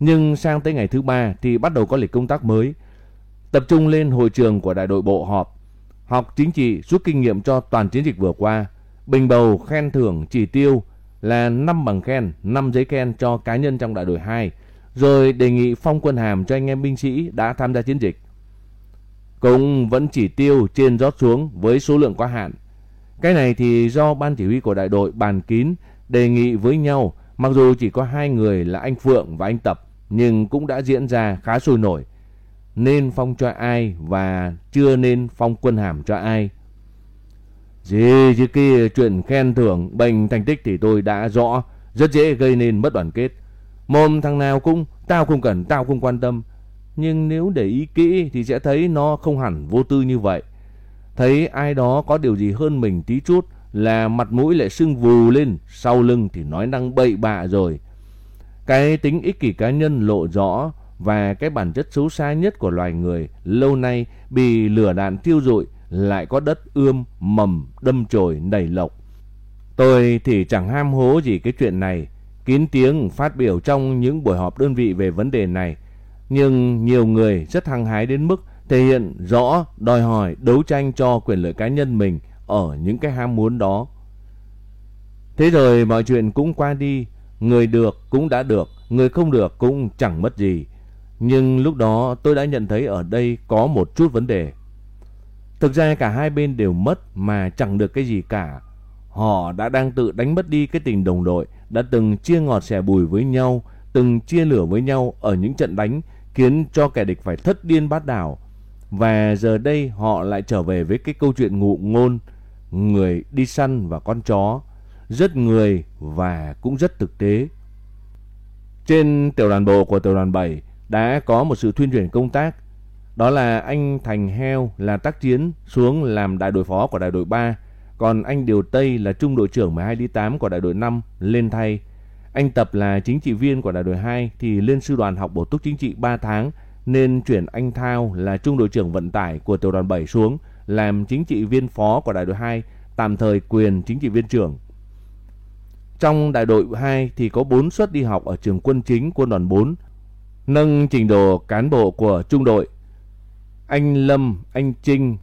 Nhưng sang tới ngày thứ ba thì bắt đầu có lịch công tác mới. Tập trung lên hội trường của đại đội bộ họp. Học chính trị rút kinh nghiệm cho toàn chiến dịch vừa qua. Bình bầu khen thưởng chỉ tiêu là 5 bằng khen, 5 giấy khen cho cá nhân trong đại đội 2. Rồi đề nghị phong quân hàm cho anh em binh sĩ đã tham gia chiến dịch. Cũng vẫn chỉ tiêu trên rót xuống với số lượng quá hạn. Cái này thì do ban chỉ huy của đại đội bàn kín đề nghị với nhau, mặc dù chỉ có hai người là anh Phượng và anh Tập, nhưng cũng đã diễn ra khá sôi nổi. Nên phong cho ai và chưa nên phong quân hàm cho ai. Gì chứ kia chuyện khen thưởng bệnh thành tích thì tôi đã rõ, rất dễ gây nên mất đoàn kết. Mồm thằng nào cũng, tao không cần, tao không quan tâm. Nhưng nếu để ý kỹ thì sẽ thấy nó không hẳn vô tư như vậy. Thấy ai đó có điều gì hơn mình tí chút là mặt mũi lại sưng vù lên, sau lưng thì nói năng bậy bạ rồi. Cái tính ích kỷ cá nhân lộ rõ và cái bản chất xấu xa nhất của loài người lâu nay bị lửa đạn tiêu rụi lại có đất ươm, mầm, đâm chồi, nảy lộc. Tôi thì chẳng ham hố gì cái chuyện này, kín tiếng phát biểu trong những buổi họp đơn vị về vấn đề này. Nhưng nhiều người rất hăng hái đến mức thể hiện rõ đòi hỏi đấu tranh cho quyền lợi cá nhân mình ở những cái ham muốn đó. Thế rồi mọi chuyện cũng qua đi, người được cũng đã được, người không được cũng chẳng mất gì. Nhưng lúc đó tôi đã nhận thấy ở đây có một chút vấn đề. Thực ra cả hai bên đều mất mà chẳng được cái gì cả. Họ đã đang tự đánh mất đi cái tình đồng đội, đã từng chia ngọt sẻ bùi với nhau, từng chia lửa với nhau ở những trận đánh khiến cho kẻ địch phải thất điên bát đảo. Và giờ đây họ lại trở về với cái câu chuyện ngụ ngôn, người đi săn và con chó, rất người và cũng rất thực tế. Trên tiểu đoàn bộ của tiểu đoàn 7 đã có một sự thuyên chuyển công tác. Đó là anh Thành Heo là tác chiến xuống làm đại đội phó của đại đội 3, còn anh Điều Tây là trung đội trưởng 12 đi 8 của đại đội 5 lên thay. Anh Tập là chính trị viên của đại đội 2 thì lên sư đoàn học bổ túc chính trị 3 tháng nên chuyển anh Thao là trung đội trưởng vận tải của tiểu đoàn 7 xuống làm chính trị viên phó của đại đội 2, tạm thời quyền chính trị viên trưởng. Trong đại đội 2 thì có 4 suất đi học ở trường quân chính quân đoàn 4, nâng trình độ cán bộ của trung đội. Anh Lâm, anh Trinh,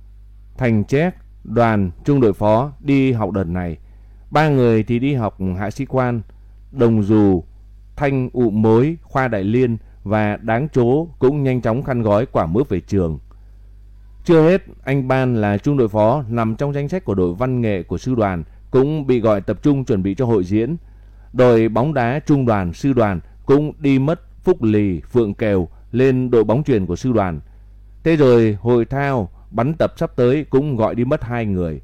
Thành Chét, đoàn trung đội phó đi học đợt này. Ba người thì đi học hạ sĩ quan, đồng dù, thanh ụ mối, khoa đại liên và đáng chố cũng nhanh chóng khăn gói quả mướp về trường. Chưa hết, anh Ban là trung đội phó nằm trong danh sách của đội văn nghệ của sư đoàn cũng bị gọi tập trung chuẩn bị cho hội diễn. Đội bóng đá trung đoàn, sư đoàn cũng đi mất Phúc Lì, Phượng Kèo lên đội bóng truyền của sư đoàn. Thế rồi hội thao, bắn tập sắp tới cũng gọi đi mất hai người.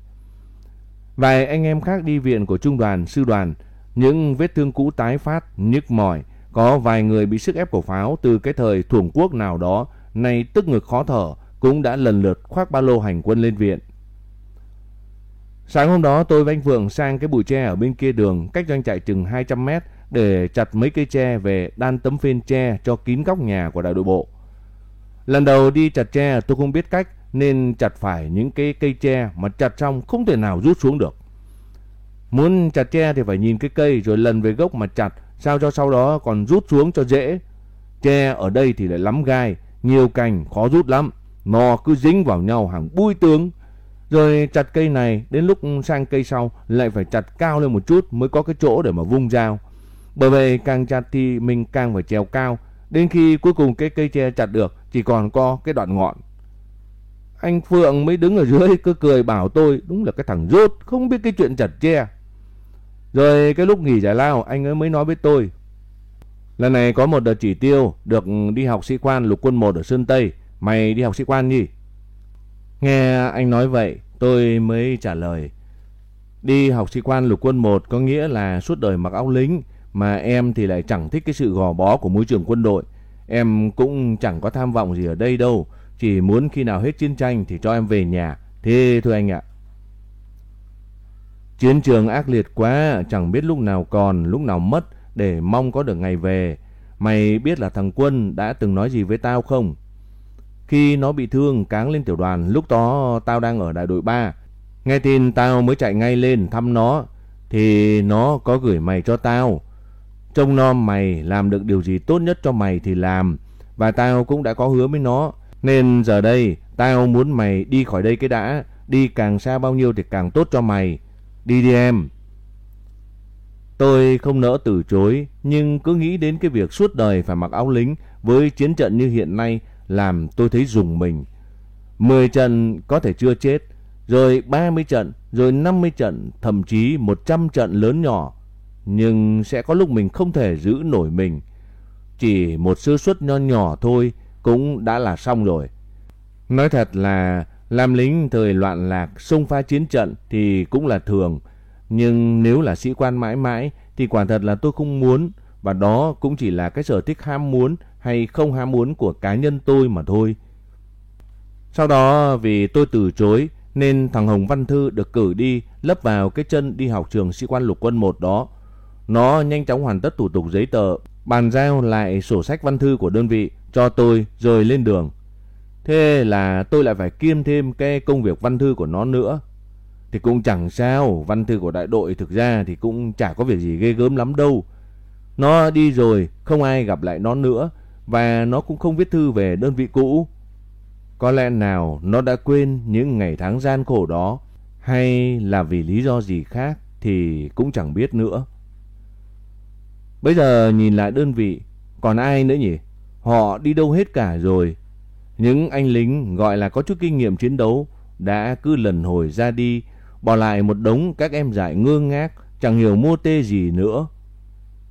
Vài anh em khác đi viện của trung đoàn, sư đoàn, những vết thương cũ tái phát, nhức mỏi. Có vài người bị sức ép của pháo từ cái thời thuồng quốc nào đó, nay tức ngực khó thở, cũng đã lần lượt khoác ba lô hành quân lên viện. Sáng hôm đó tôi với anh Phượng sang cái bụi tre ở bên kia đường cách doanh trại chừng 200 mét để chặt mấy cây tre về đan tấm phên tre cho kín góc nhà của đại đội bộ. Lần đầu đi chặt tre tôi không biết cách nên chặt phải những cái cây tre mà chặt xong không thể nào rút xuống được. Muốn chặt tre thì phải nhìn cái cây rồi lần về gốc mà chặt sao cho sau đó còn rút xuống cho dễ. Tre ở đây thì lại lắm gai, nhiều cành khó rút lắm. Nó cứ dính vào nhau hàng bui tướng. Rồi chặt cây này đến lúc sang cây sau lại phải chặt cao lên một chút mới có cái chỗ để mà vung dao. Bởi vậy càng chặt thì mình càng phải trèo cao. Đến khi cuối cùng cái cây tre chặt được, chỉ còn có cái đoạn ngọn. Anh Phượng mới đứng ở dưới, cứ cười bảo tôi, đúng là cái thằng rốt, không biết cái chuyện chặt tre. Rồi cái lúc nghỉ giải lao, anh ấy mới nói với tôi. Lần này có một đợt chỉ tiêu, được đi học sĩ quan lục quân 1 ở Sơn Tây. Mày đi học sĩ quan nhỉ? Nghe anh nói vậy, tôi mới trả lời. Đi học sĩ quan lục quân 1 có nghĩa là suốt đời mặc áo lính mà em thì lại chẳng thích cái sự gò bó của môi trường quân đội. Em cũng chẳng có tham vọng gì ở đây đâu. Chỉ muốn khi nào hết chiến tranh thì cho em về nhà. Thế thôi anh ạ. Chiến trường ác liệt quá, chẳng biết lúc nào còn, lúc nào mất để mong có được ngày về. Mày biết là thằng Quân đã từng nói gì với tao không? Khi nó bị thương cáng lên tiểu đoàn, lúc đó tao đang ở đại đội 3. Nghe tin tao mới chạy ngay lên thăm nó, thì nó có gửi mày cho tao. Trông nom mày, làm được điều gì tốt nhất cho mày thì làm. Và tao cũng đã có hứa với nó. Nên giờ đây, tao muốn mày đi khỏi đây cái đã. Đi càng xa bao nhiêu thì càng tốt cho mày. Đi đi em. Tôi không nỡ từ chối. Nhưng cứ nghĩ đến cái việc suốt đời phải mặc áo lính. Với chiến trận như hiện nay làm tôi thấy rùng mình. 10 trận có thể chưa chết. Rồi 30 trận. Rồi 50 trận. Thậm chí 100 trận lớn nhỏ nhưng sẽ có lúc mình không thể giữ nổi mình. Chỉ một sơ suất nho nhỏ thôi cũng đã là xong rồi. Nói thật là làm lính thời loạn lạc, xông pha chiến trận thì cũng là thường. Nhưng nếu là sĩ quan mãi mãi thì quả thật là tôi không muốn. Và đó cũng chỉ là cái sở thích ham muốn hay không ham muốn của cá nhân tôi mà thôi. Sau đó vì tôi từ chối nên thằng Hồng Văn Thư được cử đi lấp vào cái chân đi học trường sĩ quan lục quân 1 đó. Nó nhanh chóng hoàn tất thủ tục giấy tờ, bàn giao lại sổ sách văn thư của đơn vị cho tôi rồi lên đường. Thế là tôi lại phải kiêm thêm cái công việc văn thư của nó nữa. Thì cũng chẳng sao, văn thư của đại đội thực ra thì cũng chả có việc gì ghê gớm lắm đâu. Nó đi rồi, không ai gặp lại nó nữa và nó cũng không viết thư về đơn vị cũ. Có lẽ nào nó đã quên những ngày tháng gian khổ đó hay là vì lý do gì khác thì cũng chẳng biết nữa. Bây giờ nhìn lại đơn vị, còn ai nữa nhỉ? Họ đi đâu hết cả rồi. Những anh lính gọi là có chút kinh nghiệm chiến đấu đã cứ lần hồi ra đi, bỏ lại một đống các em dại ngơ ngác, chẳng hiểu mô tê gì nữa.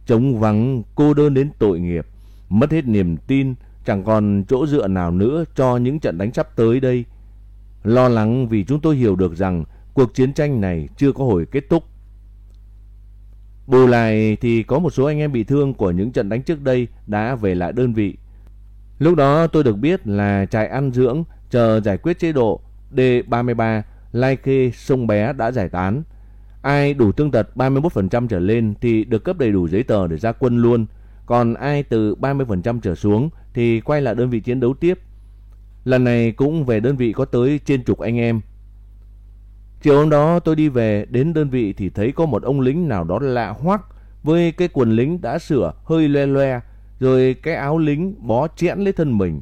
Trống vắng, cô đơn đến tội nghiệp, mất hết niềm tin, chẳng còn chỗ dựa nào nữa cho những trận đánh sắp tới đây. Lo lắng vì chúng tôi hiểu được rằng cuộc chiến tranh này chưa có hồi kết thúc. Bù lại thì có một số anh em bị thương của những trận đánh trước đây đã về lại đơn vị. Lúc đó tôi được biết là trại ăn dưỡng chờ giải quyết chế độ D33 Lai Khê Sông Bé đã giải tán. Ai đủ thương tật 31% trở lên thì được cấp đầy đủ giấy tờ để ra quân luôn. Còn ai từ 30% trở xuống thì quay lại đơn vị chiến đấu tiếp. Lần này cũng về đơn vị có tới trên chục anh em. Chiều hôm đó tôi đi về đến đơn vị thì thấy có một ông lính nào đó lạ hoắc với cái quần lính đã sửa hơi loe loe rồi cái áo lính bó chẽn lấy thân mình.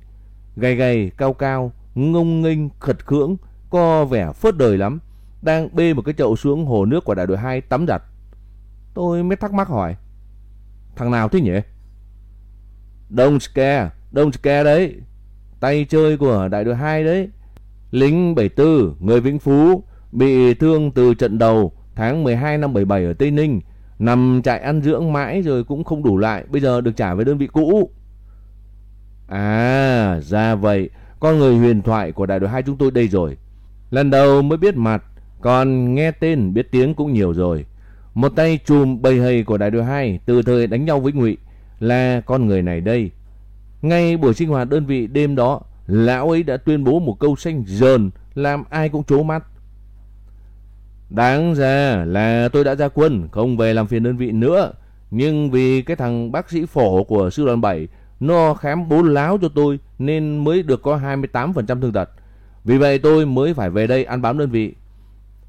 Gầy gầy, cao cao, ngông nghênh, khật khưỡng, có vẻ phớt đời lắm. Đang bê một cái chậu xuống hồ nước của đại đội 2 tắm giặt. Tôi mới thắc mắc hỏi. Thằng nào thế nhỉ? đông scare, đông scare đấy. Tay chơi của đại đội 2 đấy. Lính 74, người Vĩnh Phú, bị thương từ trận đầu tháng 12 năm 77 ở Tây Ninh Nằm trại ăn dưỡng mãi rồi cũng không đủ lại, bây giờ được trả về đơn vị cũ. À, ra vậy, con người huyền thoại của đại đội 2 chúng tôi đây rồi. Lần đầu mới biết mặt, còn nghe tên biết tiếng cũng nhiều rồi. Một tay chùm bầy hầy của đại đội 2 từ thời đánh nhau với Ngụy là con người này đây. Ngay buổi sinh hoạt đơn vị đêm đó, lão ấy đã tuyên bố một câu xanh dờn làm ai cũng trố mắt. Đáng ra là tôi đã ra quân, không về làm phiền đơn vị nữa. Nhưng vì cái thằng bác sĩ phổ của sư đoàn 7 nó khám bốn láo cho tôi nên mới được có 28% thương tật. Vì vậy tôi mới phải về đây ăn bám đơn vị.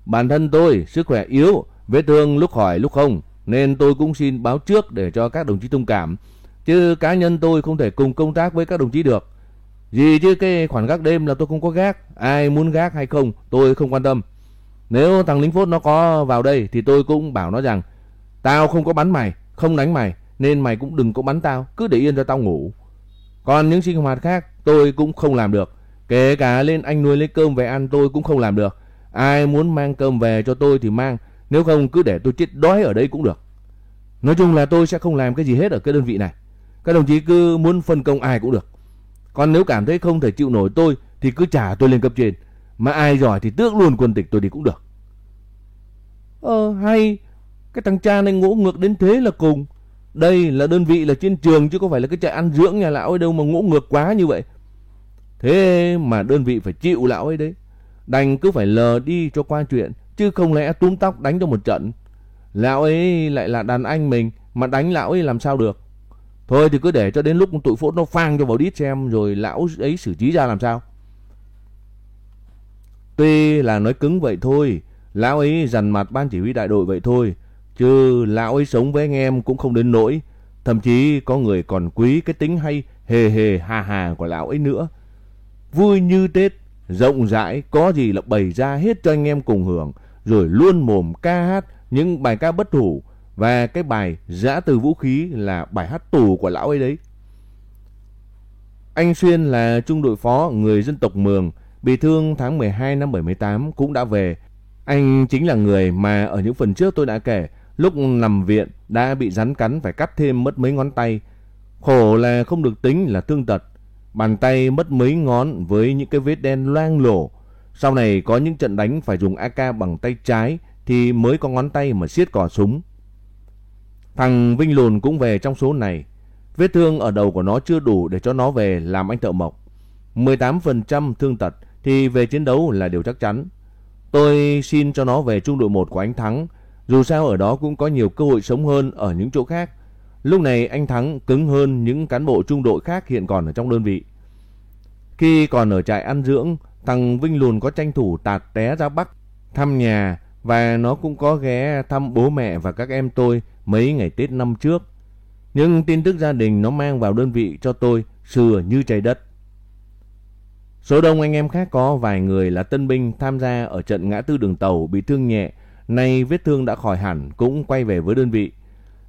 Bản thân tôi sức khỏe yếu, vết thương lúc khỏi lúc không nên tôi cũng xin báo trước để cho các đồng chí thông cảm. Chứ cá nhân tôi không thể cùng công tác với các đồng chí được. Gì chứ cái khoản gác đêm là tôi không có gác, ai muốn gác hay không tôi không quan tâm. Nếu thằng lính phốt nó có vào đây thì tôi cũng bảo nó rằng tao không có bắn mày, không đánh mày nên mày cũng đừng có bắn tao, cứ để yên cho tao ngủ. Còn những sinh hoạt khác tôi cũng không làm được. Kể cả lên anh nuôi lấy cơm về ăn tôi cũng không làm được. Ai muốn mang cơm về cho tôi thì mang, nếu không cứ để tôi chết đói ở đây cũng được. Nói chung là tôi sẽ không làm cái gì hết ở cái đơn vị này. Các đồng chí cứ muốn phân công ai cũng được. Còn nếu cảm thấy không thể chịu nổi tôi thì cứ trả tôi lên cấp trên. Mà ai giỏi thì tước luôn quân tịch tôi đi cũng được. Ờ hay, cái thằng cha này ngỗ ngược đến thế là cùng. Đây là đơn vị là trên trường chứ có phải là cái trại ăn dưỡng nhà lão ấy đâu mà ngỗ ngược quá như vậy. Thế mà đơn vị phải chịu lão ấy đấy. Đành cứ phải lờ đi cho qua chuyện, chứ không lẽ túm tóc đánh cho một trận. Lão ấy lại là đàn anh mình, mà đánh lão ấy làm sao được. Thôi thì cứ để cho đến lúc tụi phốt nó phang cho vào đít xem rồi lão ấy xử trí ra làm sao. Tuy là nói cứng vậy thôi, lão ấy dằn mặt ban chỉ huy đại đội vậy thôi, chứ lão ấy sống với anh em cũng không đến nỗi. Thậm chí có người còn quý cái tính hay hề hề hà hà của lão ấy nữa. Vui như Tết, rộng rãi, có gì là bày ra hết cho anh em cùng hưởng, rồi luôn mồm ca hát những bài ca bất thủ và cái bài giã từ vũ khí là bài hát tù của lão ấy đấy. Anh Xuyên là trung đội phó người dân tộc Mường, Bị thương tháng 12 năm 78 cũng đã về. Anh chính là người mà ở những phần trước tôi đã kể, lúc nằm viện đã bị rắn cắn phải cắt thêm mất mấy ngón tay. Khổ là không được tính là thương tật. Bàn tay mất mấy ngón với những cái vết đen loang lổ. Sau này có những trận đánh phải dùng AK bằng tay trái thì mới có ngón tay mà siết cò súng. Thằng Vinh Lùn cũng về trong số này. Vết thương ở đầu của nó chưa đủ để cho nó về làm anh thợ mộc. 18% thương tật thì về chiến đấu là điều chắc chắn. Tôi xin cho nó về trung đội 1 của anh Thắng, dù sao ở đó cũng có nhiều cơ hội sống hơn ở những chỗ khác. Lúc này anh Thắng cứng hơn những cán bộ trung đội khác hiện còn ở trong đơn vị. Khi còn ở trại ăn dưỡng, thằng Vinh Lùn có tranh thủ tạt té ra Bắc thăm nhà và nó cũng có ghé thăm bố mẹ và các em tôi mấy ngày Tết năm trước. Nhưng tin tức gia đình nó mang vào đơn vị cho tôi sừa như trời đất. Số đông anh em khác có vài người là tân binh tham gia ở trận ngã tư đường tàu bị thương nhẹ, nay vết thương đã khỏi hẳn cũng quay về với đơn vị.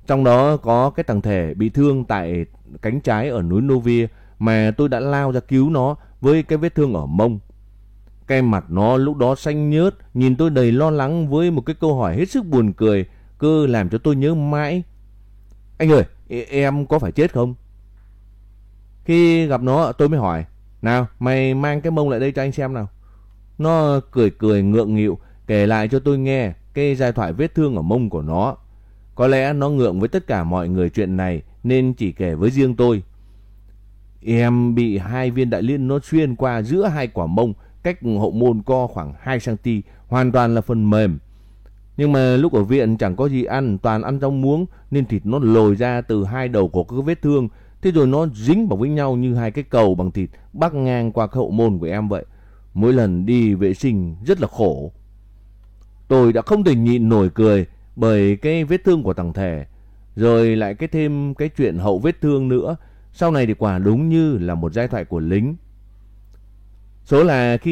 Trong đó có cái thằng thể bị thương tại cánh trái ở núi Novia mà tôi đã lao ra cứu nó với cái vết thương ở mông. Cái mặt nó lúc đó xanh nhớt, nhìn tôi đầy lo lắng với một cái câu hỏi hết sức buồn cười, cứ làm cho tôi nhớ mãi. Anh ơi, e-, em có phải chết không? Khi gặp nó tôi mới hỏi, nào mày mang cái mông lại đây cho anh xem nào. Nó cười cười ngượng nghịu kể lại cho tôi nghe cái giai thoại vết thương ở mông của nó. Có lẽ nó ngượng với tất cả mọi người chuyện này nên chỉ kể với riêng tôi. Em bị hai viên đại liên nó xuyên qua giữa hai quả mông cách hậu môn co khoảng 2cm, hoàn toàn là phần mềm. Nhưng mà lúc ở viện chẳng có gì ăn, toàn ăn rau muống nên thịt nó lồi ra từ hai đầu của cái vết thương. Thế rồi nó dính vào với nhau như hai cái cầu bằng thịt, bắc ngang qua cái hậu môn của em vậy. Mỗi lần đi vệ sinh rất là khổ. Tôi đã không thể nhịn nổi cười bởi cái vết thương của thằng Thể. Rồi lại cái thêm cái chuyện hậu vết thương nữa. Sau này thì quả đúng như là một giai thoại của lính. Số là khi